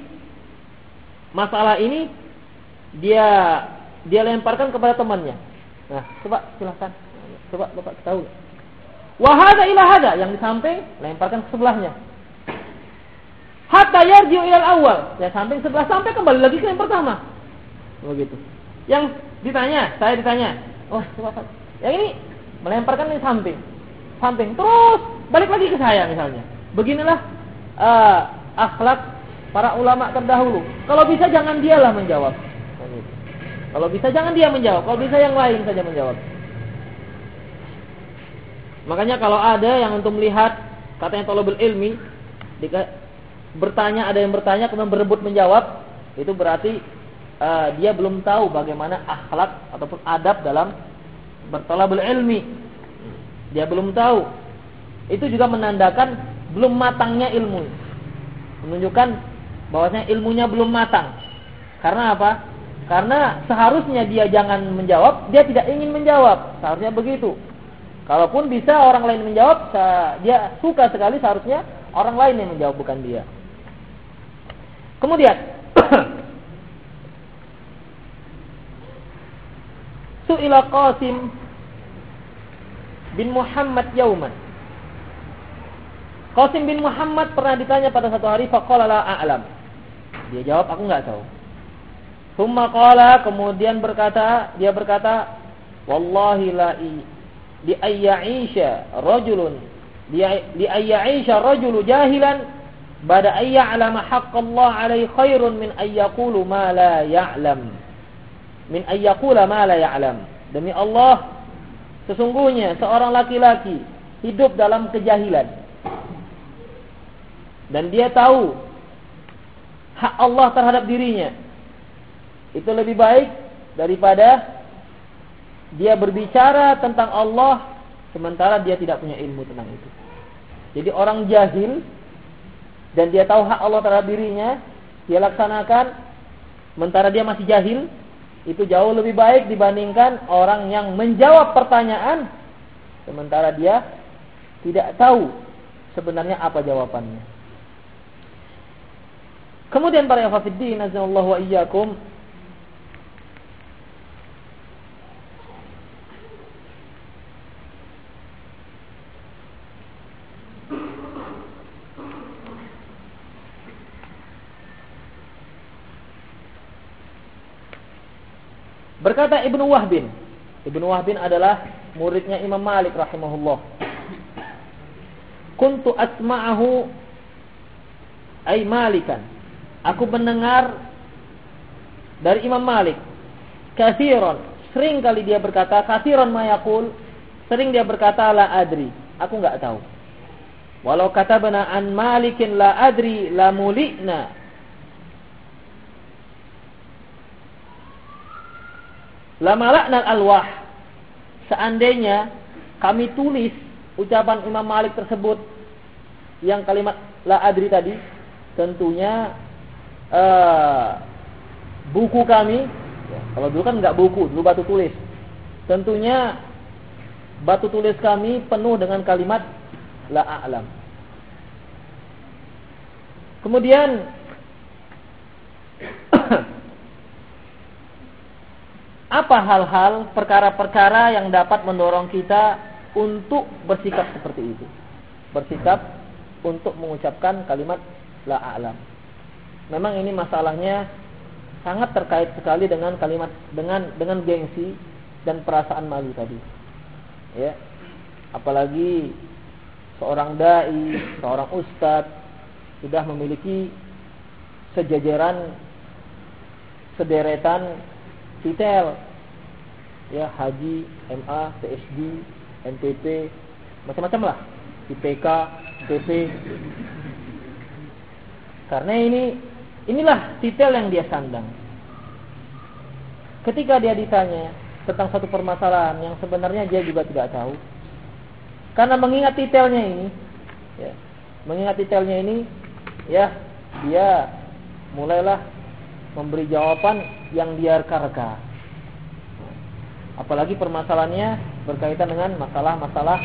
masalah ini dia dia lemparkan kepada temannya. Nah, coba silahkan. Coba Bapak tahu. Wahada ila hada yang di samping lemparkan ke sebelahnya. Hatta yarji'u ilal awal. Ya samping sebelah sampai kembali lagi ke yang pertama. Begitu. Yang ditanya, saya ditanya, oh coba Yang ini melemparkan di samping, samping, terus balik lagi ke saya misalnya. Beginilah uh, akhlak para ulama terdahulu. Kalau bisa jangan dialah menjawab. Kalau bisa jangan dia menjawab, kalau bisa yang lain saja menjawab. Makanya kalau ada yang untuk melihat katanya tolobel ilmi, bertanya ada yang bertanya kemudian berebut menjawab, itu berarti uh, dia belum tahu bagaimana akhlak ataupun adab dalam bertolabul ilmi. Dia belum tahu. Itu juga menandakan belum matangnya ilmu. Menunjukkan bahwasanya ilmunya belum matang. Karena apa? Karena seharusnya dia jangan menjawab, dia tidak ingin menjawab. Seharusnya begitu. Kalaupun bisa orang lain menjawab, dia suka sekali seharusnya orang lain yang menjawab bukan dia. Kemudian *clears throat* Su'ila Qasim bin Muhammad Yauman. Qasim bin Muhammad pernah ditanya pada satu hari faqala la a'lam. Dia jawab aku enggak tahu. Summa qala kemudian berkata dia berkata wallahi la di ayya'isha rajulun di ayya'isha rajulu jahilan bada ayya'lama haqqallah alaihi khairun min ayyaqulu ma la ya'lam min ayyaqula ma la ya'lam. Demi Allah sesungguhnya seorang laki-laki hidup dalam kejahilan. Dan dia tahu hak Allah terhadap dirinya. Itu lebih baik daripada dia berbicara tentang Allah sementara dia tidak punya ilmu tentang itu. Jadi orang jahil dan dia tahu hak Allah terhadap dirinya, dia laksanakan sementara dia masih jahil, itu jauh lebih baik dibandingkan orang yang menjawab pertanyaan sementara dia tidak tahu sebenarnya apa jawabannya. Kemudian para yafafiddin azza wa iyyakum Berkata Ibnu Wahbin. Ibnu Wahbin adalah muridnya Imam Malik rahimahullah. Kuntu asma'ahu ay Malikan. Aku mendengar dari Imam Malik. Kathiron. Sering kali dia berkata, kathiron mayakul. Sering dia berkata, la adri. Aku nggak tahu. Walau kata benar an malikin la adri la mulikna Lama laknal alwah. Seandainya kami tulis ucapan Imam Malik tersebut yang kalimat la adri tadi, tentunya uh, buku kami, ya, kalau dulu kan nggak buku, dulu batu tulis. Tentunya batu tulis kami penuh dengan kalimat la a'lam. Kemudian apa hal-hal perkara-perkara yang dapat mendorong kita untuk bersikap seperti itu? Bersikap untuk mengucapkan kalimat la a'lam. Memang ini masalahnya sangat terkait sekali dengan kalimat dengan dengan gengsi dan perasaan malu tadi. Ya. Apalagi seorang dai, seorang ustadz sudah memiliki sejajaran sederetan titel ya haji, MA, PSD, NPP, macam-macam lah, IPK, PP. Karena ini inilah titel yang dia sandang. Ketika dia ditanya tentang satu permasalahan yang sebenarnya dia juga tidak tahu, karena mengingat titelnya ini, ya, mengingat titelnya ini, ya dia mulailah memberi jawaban yang dia reka-reka. Apalagi permasalahannya berkaitan dengan masalah-masalah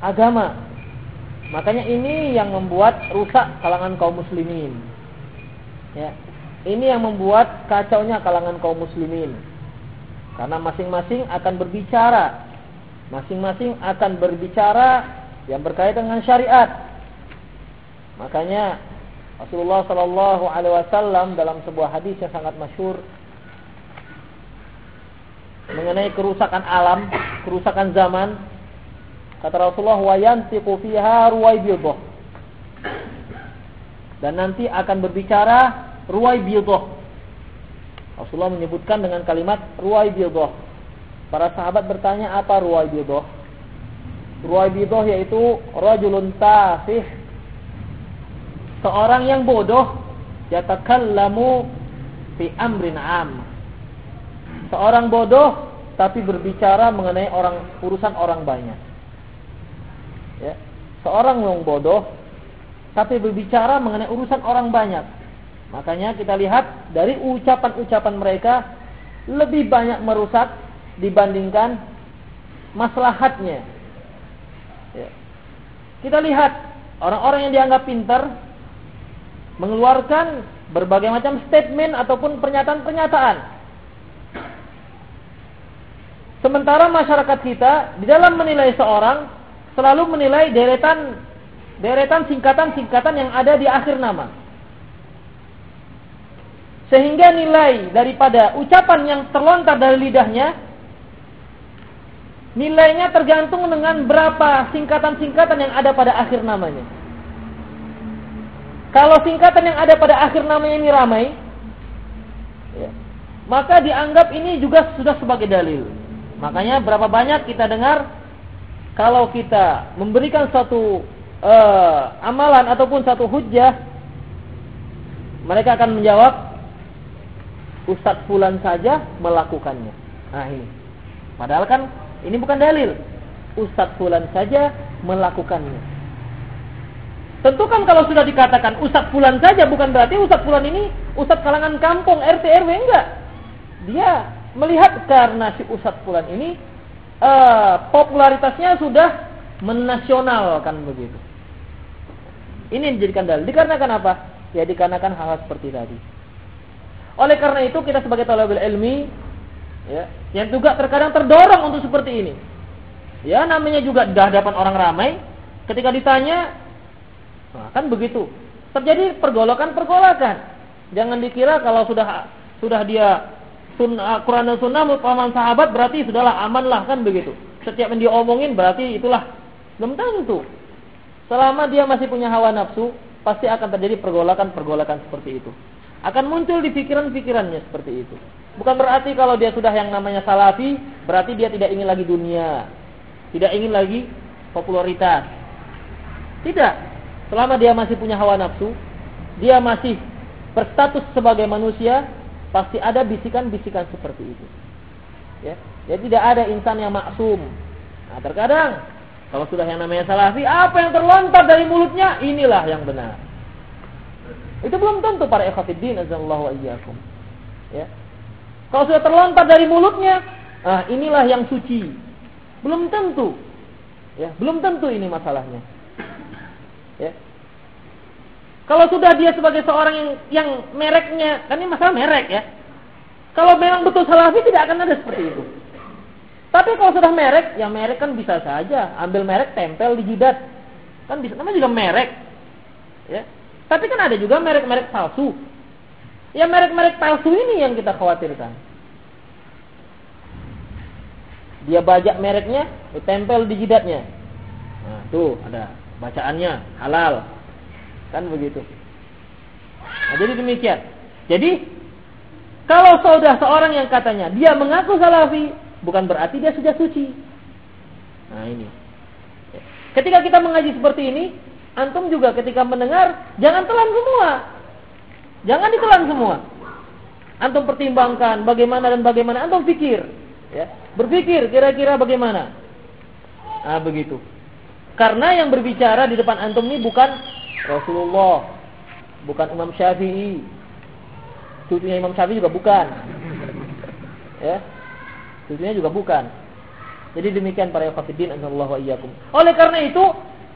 agama. Makanya ini yang membuat rusak kalangan kaum muslimin. Ya. Ini yang membuat kacaunya kalangan kaum muslimin. Karena masing-masing akan berbicara. Masing-masing akan berbicara yang berkaitan dengan syariat. Makanya Rasulullah Shallallahu Alaihi Wasallam dalam sebuah hadis yang sangat masyur mengenai kerusakan alam, kerusakan zaman, kata Rasulullah wayantiqu fiha ruwaibidah. Dan nanti akan berbicara ruwaibidah. Rasulullah menyebutkan dengan kalimat ruwaibidah. Para sahabat bertanya apa ruwaibidah? Ruwaibidah yaitu rajulun tafih seorang yang bodoh yatakallamu fi amrin am. Seorang bodoh tapi berbicara mengenai orang urusan orang banyak. Ya. Seorang yang bodoh tapi berbicara mengenai urusan orang banyak. Makanya kita lihat dari ucapan-ucapan mereka lebih banyak merusak dibandingkan maslahatnya. Ya. Kita lihat orang-orang yang dianggap pintar mengeluarkan berbagai macam statement ataupun pernyataan-pernyataan. Sementara masyarakat kita di dalam menilai seorang selalu menilai deretan deretan singkatan-singkatan yang ada di akhir nama. Sehingga nilai daripada ucapan yang terlontar dari lidahnya nilainya tergantung dengan berapa singkatan-singkatan yang ada pada akhir namanya. Kalau singkatan yang ada pada akhir namanya ini ramai, ya, maka dianggap ini juga sudah sebagai dalil. Makanya berapa banyak kita dengar kalau kita memberikan satu uh, amalan ataupun satu hujah, mereka akan menjawab Ustadz Fulan saja melakukannya. Nah ini. Padahal kan ini bukan dalil. Ustadz Fulan saja melakukannya. Tentu kan kalau sudah dikatakan Ustadz Fulan saja bukan berarti Ustadz Fulan ini Ustadz kalangan kampung RT RW enggak. Dia melihat karena si Ustadz Fulan ini uh, popularitasnya sudah menasional kan begitu. Ini dijadikan dalil. Dikarenakan apa? Ya dikarenakan hal, -hal seperti tadi. Oleh karena itu kita sebagai talabul ilmi ya, yang juga terkadang terdorong untuk seperti ini. Ya namanya juga di hadapan orang ramai ketika ditanya Nah, kan begitu. Terjadi pergolakan-pergolakan. Jangan dikira kalau sudah sudah dia sunnah, Quran dan Sunnah pemahaman sahabat berarti sudahlah aman lah kan begitu. Setiap yang diomongin berarti itulah belum tentu. Selama dia masih punya hawa nafsu, pasti akan terjadi pergolakan-pergolakan seperti itu. Akan muncul di pikiran-pikirannya seperti itu. Bukan berarti kalau dia sudah yang namanya salafi, berarti dia tidak ingin lagi dunia. Tidak ingin lagi popularitas. Tidak. Selama dia masih punya hawa nafsu, dia masih berstatus sebagai manusia, pasti ada bisikan-bisikan seperti itu. Ya, ya tidak ada insan yang maksum. Nah, terkadang kalau sudah yang namanya salafi, apa yang terlontar dari mulutnya inilah yang benar. Itu belum tentu para ikhwatiddin azallahu wa. Ya. Kalau sudah terlontar dari mulutnya, ah inilah yang suci. Belum tentu. Ya, belum tentu ini masalahnya. Ya. Kalau sudah dia sebagai seorang yang yang mereknya, kan ini masalah merek ya. Kalau memang betul salafi tidak akan ada seperti itu. Tapi kalau sudah merek, ya merek kan bisa saja ambil merek tempel di jidat. Kan bisa namanya juga merek. Ya. Tapi kan ada juga merek-merek palsu. Ya merek-merek palsu ini yang kita khawatirkan. Dia bajak mereknya, ditempel di jidatnya. Nah, tuh ada bacaannya halal. Kan begitu. Nah, jadi demikian. Jadi kalau sudah seorang yang katanya dia mengaku salafi, bukan berarti dia sudah suci. Nah, ini. Ketika kita mengaji seperti ini, antum juga ketika mendengar jangan telan semua. Jangan ditelan semua. Antum pertimbangkan bagaimana dan bagaimana antum pikir, ya. Berpikir kira-kira bagaimana. Nah, begitu. Karena yang berbicara di depan antum ini bukan Rasulullah, bukan Imam Syafi'i. Cucunya Imam Syafi'i juga bukan. Ya. Cucunya juga bukan. Jadi demikian para ikhwatiddin Allah wa iyyakum. Oleh karena itu,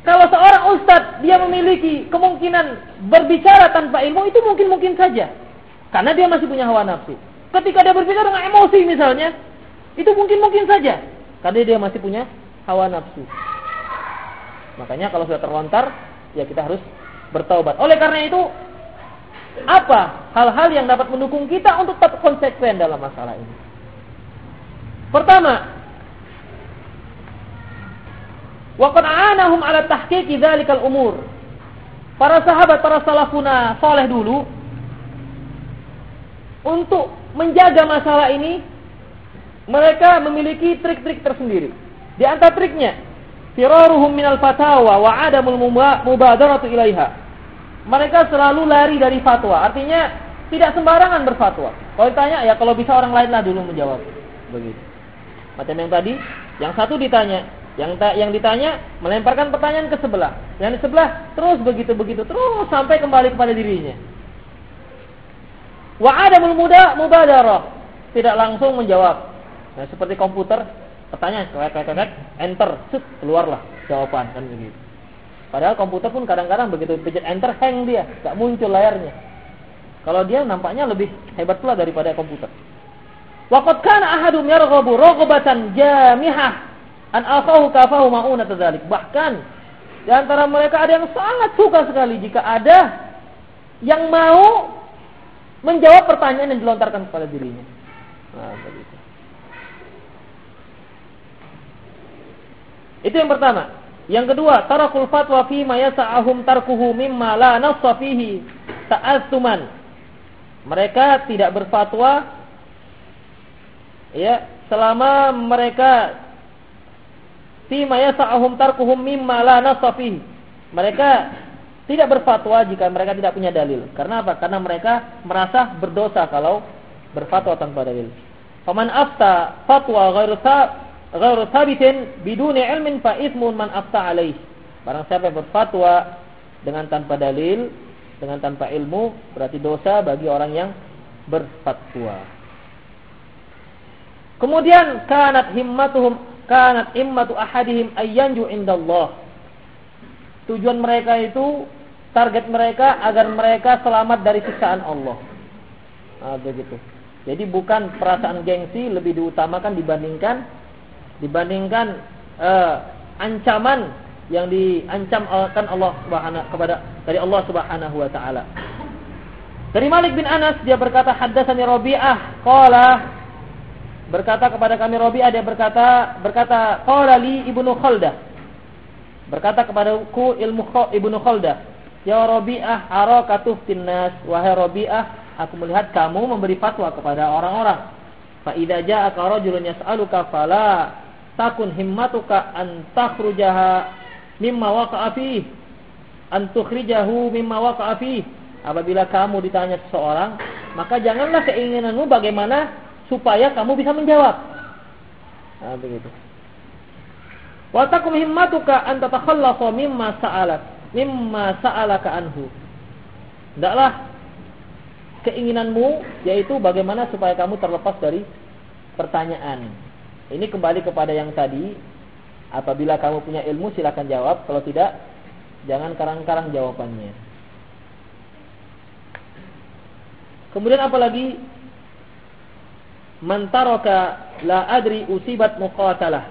kalau seorang ustadz dia memiliki kemungkinan berbicara tanpa ilmu itu mungkin-mungkin saja. Karena dia masih punya hawa nafsu. Ketika dia berbicara dengan emosi misalnya, itu mungkin-mungkin saja. Karena dia masih punya hawa nafsu. Makanya kalau sudah terlontar, ya kita harus bertaubat. Oleh karena itu, apa hal-hal yang dapat mendukung kita untuk tetap konsekuen dalam masalah ini? Pertama, waqad aanahum ala tahqiqi dzalikal umur. Para sahabat, para salafuna soleh dulu untuk menjaga masalah ini mereka memiliki trik-trik tersendiri. Di antara triknya, firaruhum minal fatawa wa adamul mubadaratu ilaiha. Mereka selalu lari dari fatwa. Artinya tidak sembarangan berfatwa. Kalau ditanya ya kalau bisa orang lain lah dulu menjawab. Begitu. Macam yang tadi, yang satu ditanya, yang ta yang ditanya melemparkan pertanyaan ke sebelah. Yang di sebelah terus begitu begitu terus sampai kembali kepada dirinya. Wa adamul muda mubadarah. Tidak langsung menjawab. Nah, seperti komputer, pertanyaan, enter, set, keluarlah jawaban kan begitu. Padahal komputer pun kadang-kadang begitu pencet enter hang dia, tak muncul layarnya. Kalau dia nampaknya lebih hebat pula daripada komputer. Waqad kana ahadum yarghabu raghbatan jamihah an akahu kafahu mauna tadzalik. Bahkan di antara mereka ada yang sangat suka sekali jika ada yang mau menjawab pertanyaan yang dilontarkan kepada dirinya. Nah, begitu. Itu yang pertama. Yang kedua, tarakul fatwa fi ma yasa'ahum tarkuhu mimma la nassa fihi ta'assuman. Mereka tidak berfatwa ya selama mereka fima yasa'ahum tarkuhum mimma la nasafihi. Mereka tidak berfatwa jika mereka tidak punya dalil. Karena apa? Karena mereka merasa berdosa kalau berfatwa tanpa dalil. Faman afta fatwa ghairu ghairu thabitin biduni ilmin fa ismun man afta alaih. Barang siapa yang berfatwa dengan tanpa dalil, dengan tanpa ilmu, berarti dosa bagi orang yang berfatwa. Kemudian kanat himmatuhum kanat immatu ahadihim ayyanju indallah. Tujuan mereka itu target mereka agar mereka selamat dari siksaan Allah. Nah, begitu. Jadi bukan perasaan gengsi lebih diutamakan dibandingkan dibandingkan uh, ancaman yang diancam akan Allah Subhanahu kepada dari Allah Subhanahu wa taala. Dari Malik bin Anas dia berkata haddatsani Rabi'ah qala berkata kepada kami Rabi'ah dia berkata berkata qala li Ibnu Khaldah berkata kepadaku ilmu Ibnu Khaldah ya Rabi'ah arakatu tinnas wahai Rabi'ah aku melihat kamu memberi fatwa kepada orang-orang. Fa idza ja'aka rajulun yas'aluka fala takun himmatuka an takhrujaha mimma waqa'a fi an tukhrijahu mimma waqa'a fi apabila kamu ditanya seseorang maka janganlah keinginanmu bagaimana supaya kamu bisa menjawab. Nah, begitu. Wa takum himmatuka an tatakhallasa mimma sa'alak, mimma sa'alaka anhu. Hendaklah keinginanmu yaitu bagaimana supaya kamu terlepas dari pertanyaan. Ini kembali kepada yang tadi, apabila kamu punya ilmu silakan jawab, kalau tidak jangan karang-karang jawabannya. Kemudian apalagi Mantaroka la adri usibat muqatalah.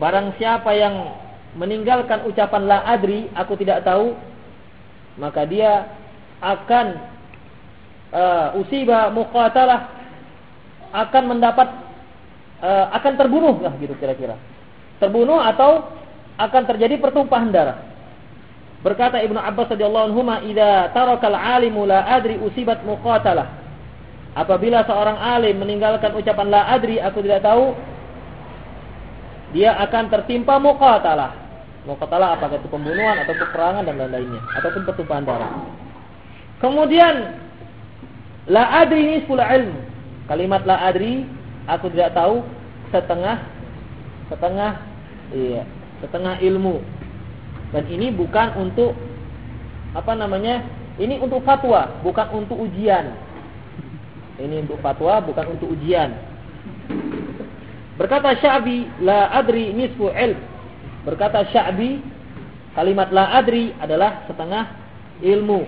Barang siapa yang meninggalkan ucapan la adri, aku tidak tahu, maka dia akan uh, usiba muqatalah akan mendapat uh, akan terbunuh lah gitu kira-kira. Terbunuh atau akan terjadi pertumpahan darah. Berkata Ibnu Abbas radhiyallahu anhu, "Idza tarakal alimu la adri usibat muqatalah." Apabila seorang alim meninggalkan ucapan la adri, aku tidak tahu, dia akan tertimpa muqatalah. Muqatalah apakah itu pembunuhan atau peperangan dan lain-lainnya, ataupun pertumpahan darah. Kemudian la adri ini sepuluh ilmu. Kalimat la adri, aku tidak tahu setengah setengah iya, setengah ilmu. Dan ini bukan untuk apa namanya? Ini untuk fatwa, bukan untuk ujian. Ini untuk fatwa bukan untuk ujian. Berkata Sya'bi, la adri nisfu ilm. Berkata Sya'bi, kalimat la adri adalah setengah ilmu.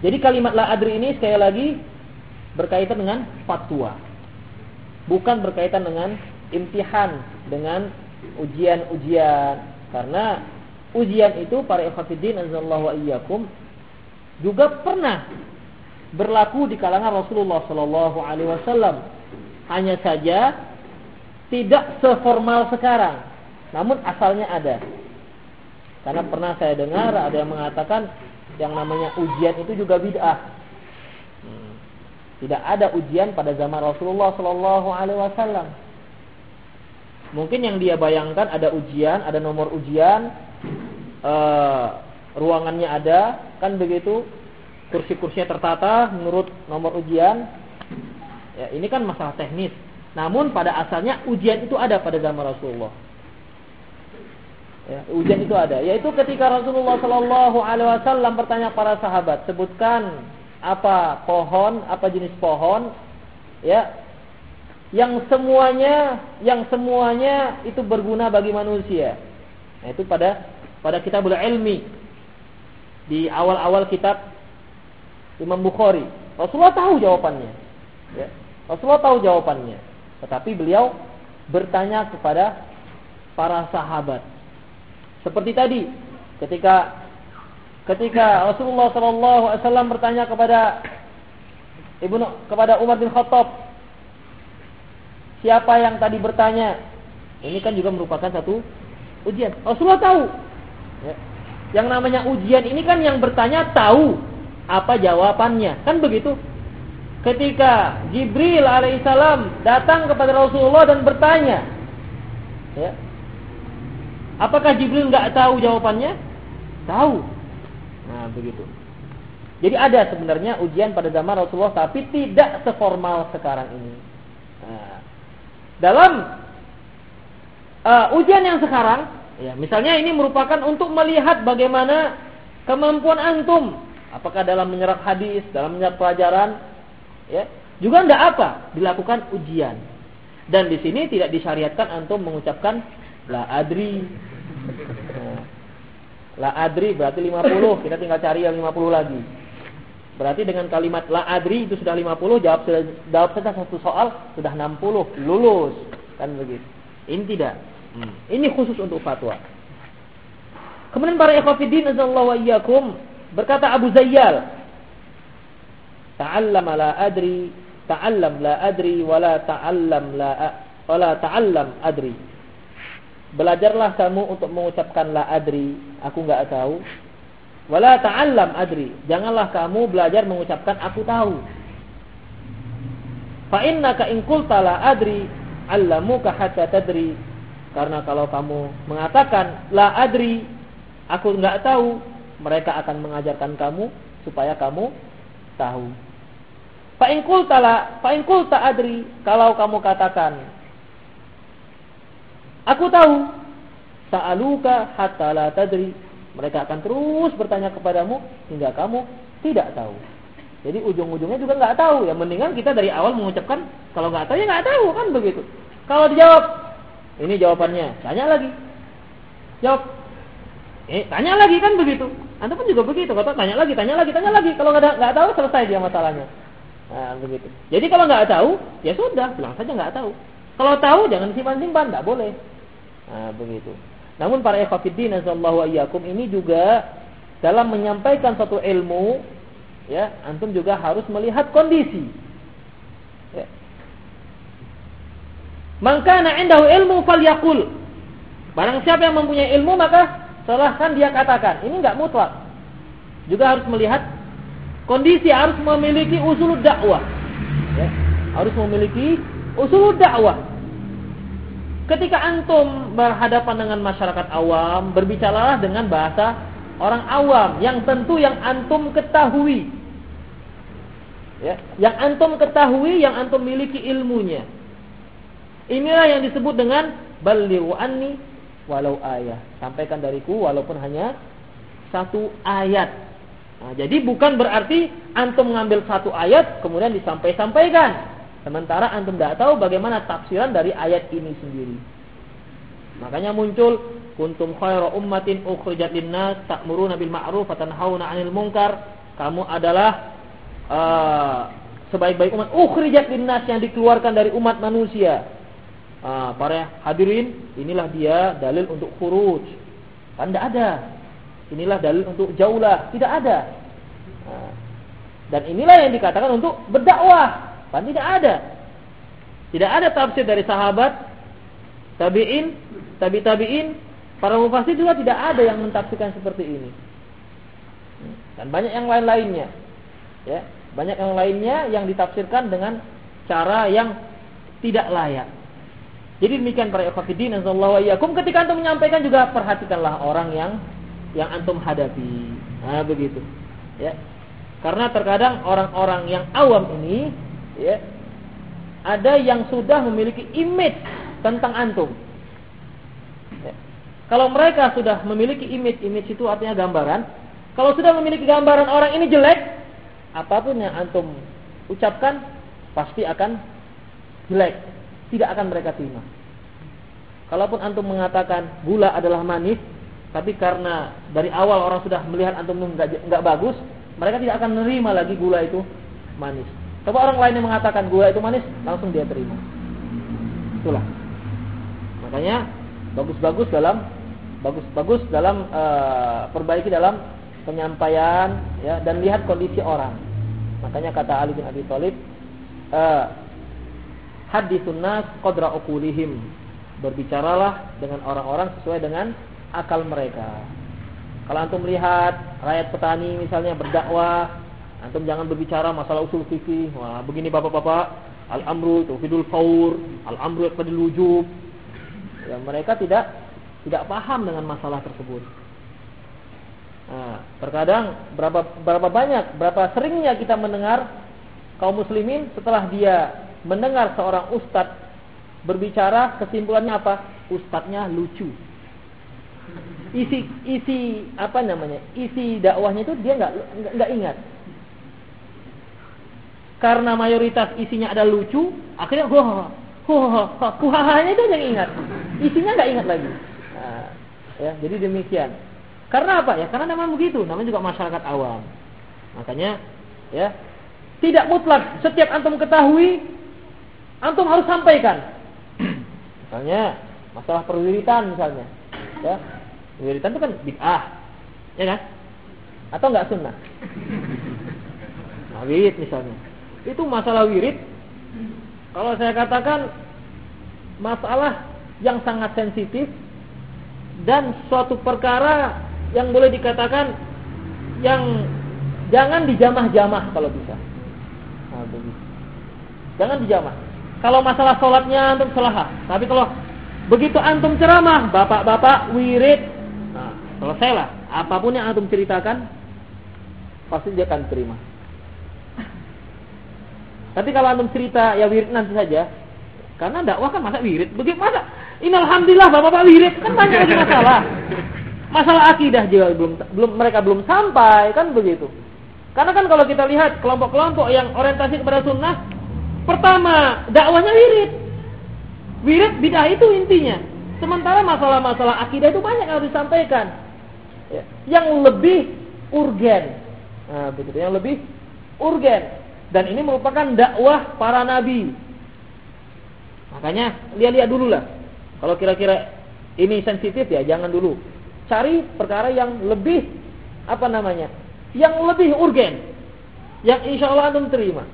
Jadi kalimat la adri ini sekali lagi berkaitan dengan fatwa. Bukan berkaitan dengan imtihan, dengan ujian-ujian. Karena ujian itu para ikhwatiddin azallahu wa iyyakum juga pernah berlaku di kalangan Rasulullah Shallallahu Alaihi Wasallam. Hanya saja tidak seformal sekarang, namun asalnya ada. Karena pernah saya dengar ada yang mengatakan yang namanya ujian itu juga bid'ah. Tidak ada ujian pada zaman Rasulullah Shallallahu Alaihi Wasallam. Mungkin yang dia bayangkan ada ujian, ada nomor ujian, uh, ruangannya ada, kan begitu. Kursi-kursinya tertata menurut nomor ujian. Ya, ini kan masalah teknis. Namun pada asalnya ujian itu ada pada zaman Rasulullah. Ya, ujian itu ada, yaitu ketika Rasulullah Shallallahu Alaihi Wasallam bertanya para sahabat, sebutkan apa pohon, apa jenis pohon, ya, yang semuanya, yang semuanya itu berguna bagi manusia. Nah, itu pada pada kitabul ilmi di awal-awal kitab Imam Bukhari. Rasulullah tahu jawabannya. Ya. Rasulullah tahu jawabannya. Tetapi beliau bertanya kepada para sahabat. Seperti tadi ketika ketika Rasulullah SAW bertanya kepada Ibnu kepada Umar bin Khattab siapa yang tadi bertanya ini kan juga merupakan satu ujian Rasulullah tahu ya. yang namanya ujian ini kan yang bertanya tahu apa jawabannya kan begitu ketika Jibril alaihissalam datang kepada Rasulullah dan bertanya, ya, apakah Jibril nggak tahu jawabannya? Tahu. Nah begitu. Jadi ada sebenarnya ujian pada zaman Rasulullah tapi tidak seformal sekarang ini. Nah, dalam uh, ujian yang sekarang, ya misalnya ini merupakan untuk melihat bagaimana kemampuan antum, apakah dalam menyerap hadis, dalam menyerap pelajaran, ya juga tidak apa dilakukan ujian dan di sini tidak disyariatkan antum mengucapkan la adri *laughs* la adri berarti 50 *laughs* kita tinggal cari yang 50 lagi. Berarti dengan kalimat la adri itu sudah 50 jawab sudah jawab saja satu soal sudah 60 lulus. Kan begitu. Ini tidak. Hmm. ini khusus untuk fatwa. Kemudian para ikhwatiddin azallahu wa iyyakum berkata Abu Zayyal ta'allam la adri ta'allam la adri wala ta'allam la wala ta'allam adri belajarlah kamu untuk mengucapkan la adri. Aku enggak tahu. Wala ta'allam adri. Janganlah kamu belajar mengucapkan aku tahu. Fa innaka in qulta la adri allamuka hatta tadri. Karena kalau kamu mengatakan la adri aku enggak tahu mereka akan mengajarkan kamu supaya kamu tahu. Fa'ingkul tala, fa'ingkul adri. Kalau kamu katakan, aku tahu. Sa'aluka hatta la tadri. Mereka akan terus bertanya kepadamu hingga kamu tidak tahu. Jadi ujung-ujungnya juga nggak tahu. Ya mendingan kita dari awal mengucapkan kalau nggak tahu ya nggak tahu kan begitu. Kalau dijawab, ini jawabannya. Tanya lagi. Jawab. Eh, tanya lagi kan begitu. Anda pun juga begitu. Kata tanya lagi, tanya lagi, tanya lagi. Kalau nggak nggak tahu selesai dia masalahnya. Nah, begitu. Jadi kalau nggak tahu, ya sudah, bilang saja nggak tahu. Kalau tahu jangan simpan-simpan, nggak boleh. Nah, begitu. Namun para ikhwatiddin azallahu iyyakum ini juga dalam menyampaikan satu ilmu, ya, antum juga harus melihat kondisi. Ya. Maka na indahu ilmu falyakul. Barang siapa yang mempunyai ilmu maka silahkan dia katakan. Ini nggak mutlak. Juga harus melihat Kondisi harus memiliki usul dakwah. Ya, harus memiliki usul dakwah. Ketika antum berhadapan dengan masyarakat awam, berbicaralah dengan bahasa orang awam yang tentu yang antum ketahui. Ya, yang antum ketahui, yang antum miliki ilmunya. Inilah yang disebut dengan balighu anni walau ayat. Sampaikan dariku walaupun hanya satu ayat. Nah, jadi bukan berarti antum mengambil satu ayat kemudian disampaikan. Sementara antum tidak tahu bagaimana tafsiran dari ayat ini sendiri. Makanya muncul kuntum khairu ummatin ukhrijat linnas ta'muruna bil ma'ruf wa tanhauna 'anil munkar. Kamu adalah uh, sebaik-baik umat ukhrijat linnas yang dikeluarkan dari umat manusia. Uh, para hadirin, inilah dia dalil untuk khuruj. Kan tidak ada Inilah dalil untuk jauhlah, tidak ada. Nah, dan inilah yang dikatakan untuk berdakwah, kan tidak ada. Tidak ada tafsir dari sahabat, tabi'in, tabi tabi'in, para mufasir juga tidak ada yang mentafsirkan seperti ini. Dan banyak yang lain-lainnya. Ya, banyak yang lainnya yang ditafsirkan dengan cara yang tidak layak. Jadi demikian para ikhwatiddin sallallahu ketika antum menyampaikan juga perhatikanlah orang yang yang antum hadapi. Nah, begitu. Ya. Karena terkadang orang-orang yang awam ini ya ada yang sudah memiliki image tentang antum. Ya. Kalau mereka sudah memiliki image, image itu artinya gambaran. Kalau sudah memiliki gambaran orang ini jelek, apa pun yang antum ucapkan pasti akan jelek, tidak akan mereka terima. Kalaupun antum mengatakan gula adalah manis, tapi karena dari awal orang sudah melihat antum nggak nggak bagus, mereka tidak akan menerima lagi gula itu manis. Coba orang lain yang mengatakan gula itu manis, langsung dia terima. Itulah. Makanya bagus-bagus dalam bagus-bagus dalam uh, perbaiki dalam penyampaian ya dan lihat kondisi orang. Makanya kata Ali bin Abi Thalib, uh, hadithun nas qadra uqulihim. Berbicaralah dengan orang-orang sesuai dengan akal mereka. Kalau antum melihat rakyat petani misalnya berdakwah Antum jangan berbicara masalah usul fikih. Wah, begini Bapak-bapak, al-amru tauhidul faur, al-amru yaqtadil wujub. Ya, mereka tidak tidak paham dengan masalah tersebut. Nah, terkadang berapa berapa banyak, berapa seringnya kita mendengar kaum muslimin setelah dia mendengar seorang ustadz berbicara, kesimpulannya apa? Ustadznya lucu. Isi isi apa namanya? Isi dakwahnya itu dia nggak nggak ingat karena mayoritas isinya ada lucu, akhirnya wah, wah, kuhahanya itu yang ingat, isinya nggak ingat lagi. Nah, ya, jadi demikian. Karena apa ya? Karena memang begitu, namanya juga masyarakat awam. Makanya, ya, tidak mutlak setiap antum ketahui, antum harus sampaikan. *clears throat* misalnya masalah perwiritan misalnya, ya, perwiritan itu kan bid'ah, ya kan? Atau nggak sunnah? *laughs* Nah, misalnya itu masalah wirid. Kalau saya katakan masalah yang sangat sensitif dan suatu perkara yang boleh dikatakan yang jangan dijamah-jamah kalau bisa. Nah, Jangan dijamah. Kalau masalah sholatnya antum salah, tapi kalau begitu antum ceramah, bapak-bapak wirid, nah, selesai lah. Apa pun yang antum ceritakan, pasti dia akan terima. Tapi kalau antum cerita ya wirid nanti saja. Karena dakwah kan masa wirid. Bagaimana? Ini alhamdulillah bapak-bapak wirid kan banyak lagi masalah. Masalah akidah juga belum belum mereka belum sampai kan begitu. Karena kan kalau kita lihat kelompok-kelompok yang orientasi kepada sunnah, pertama dakwahnya wirid. Wirid bid'ah itu intinya. Sementara masalah-masalah akidah itu banyak yang harus disampaikan. Ya. Yang lebih urgen. Nah, begitu. Yang lebih urgen. Dan ini merupakan dakwah para nabi. Makanya lihat-lihat dulu lah. Kalau kira-kira ini sensitif ya jangan dulu. Cari perkara yang lebih apa namanya? Yang lebih urgen. Yang insya Allah antum terima.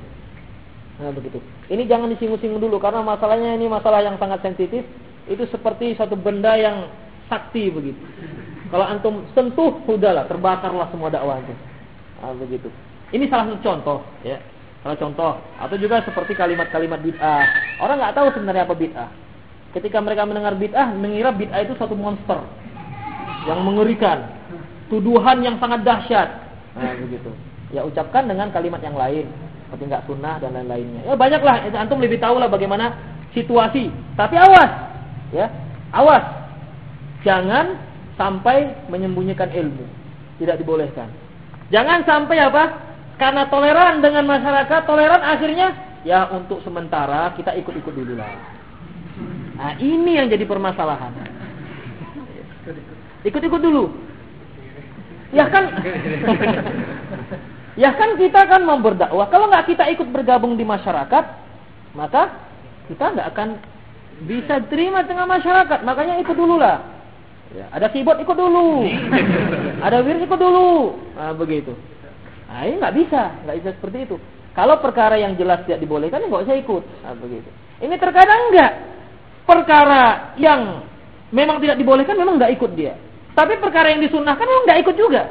Nah begitu. Ini jangan disinggung-singgung dulu karena masalahnya ini masalah yang sangat sensitif. Itu seperti satu benda yang sakti begitu. Kalau antum sentuh, sudahlah terbakarlah semua dakwah antum. Nah, begitu. Ini salah satu contoh ya. Kalau contoh, atau juga seperti kalimat-kalimat bid'ah. Orang nggak tahu sebenarnya apa bid'ah. Ketika mereka mendengar bid'ah, mengira bid'ah itu satu monster yang mengerikan, tuduhan yang sangat dahsyat. Nah, begitu. Ya ucapkan dengan kalimat yang lain, seperti nggak sunnah dan lain-lainnya. Ya banyaklah, antum lebih tahu lah bagaimana situasi. Tapi awas, ya, awas, jangan sampai menyembunyikan ilmu, tidak dibolehkan. Jangan sampai apa? Karena toleran dengan masyarakat, toleran akhirnya ya untuk sementara kita ikut-ikut dulu lah. Nah, ini yang jadi permasalahan. Ikut-ikut dulu. Ya kan? ya kan kita kan mau berdakwah. Kalau nggak kita ikut bergabung di masyarakat, maka kita nggak akan bisa terima dengan masyarakat. Makanya ikut dulu lah. Ya, ada keyboard ikut dulu. ada wir ikut dulu. Nah, begitu. Nah, ini nggak bisa, nggak bisa seperti itu. Kalau perkara yang jelas tidak dibolehkan, ya nggak usah ikut. Nah, begitu. Ini terkadang enggak. Perkara yang memang tidak dibolehkan, memang nggak ikut dia. Tapi perkara yang disunahkan, memang nggak ikut juga.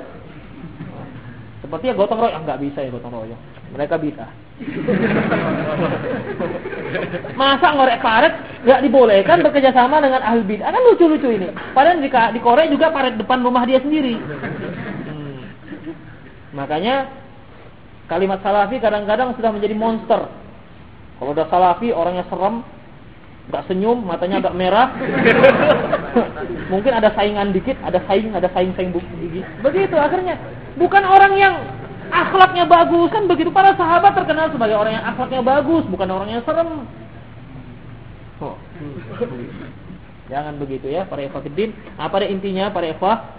Seperti ya gotong royong, nggak bisa ya gotong royong. Mereka bisa. Masa ngorek paret nggak dibolehkan bekerja sama dengan ahli bid'ah kan lucu-lucu ini. Padahal di, di Korea juga paret depan rumah dia sendiri. Makanya kalimat salafi kadang-kadang sudah menjadi monster. Kalau udah salafi orangnya serem, nggak senyum, matanya agak merah. *laughs* Mungkin ada saingan dikit, ada saing, ada saing-saing gigi. Begitu akhirnya. Bukan orang yang akhlaknya bagus kan begitu para sahabat terkenal sebagai orang yang akhlaknya bagus bukan orang yang serem oh. jangan begitu ya para ikhwatiddin nah pada intinya para ikhwah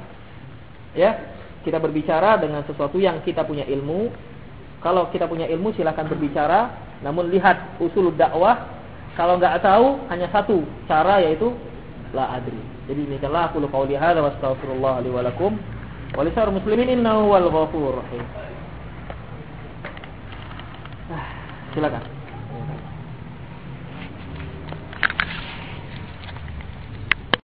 ya kita berbicara dengan sesuatu yang kita punya ilmu. Kalau kita punya ilmu silahkan berbicara. Namun lihat usul dakwah. Kalau nggak tahu hanya satu cara yaitu la adri. Jadi adalah aku qauli hadza wa astaghfirullah li wa lakum. Wa muslimin innahu wal rahim. Silakan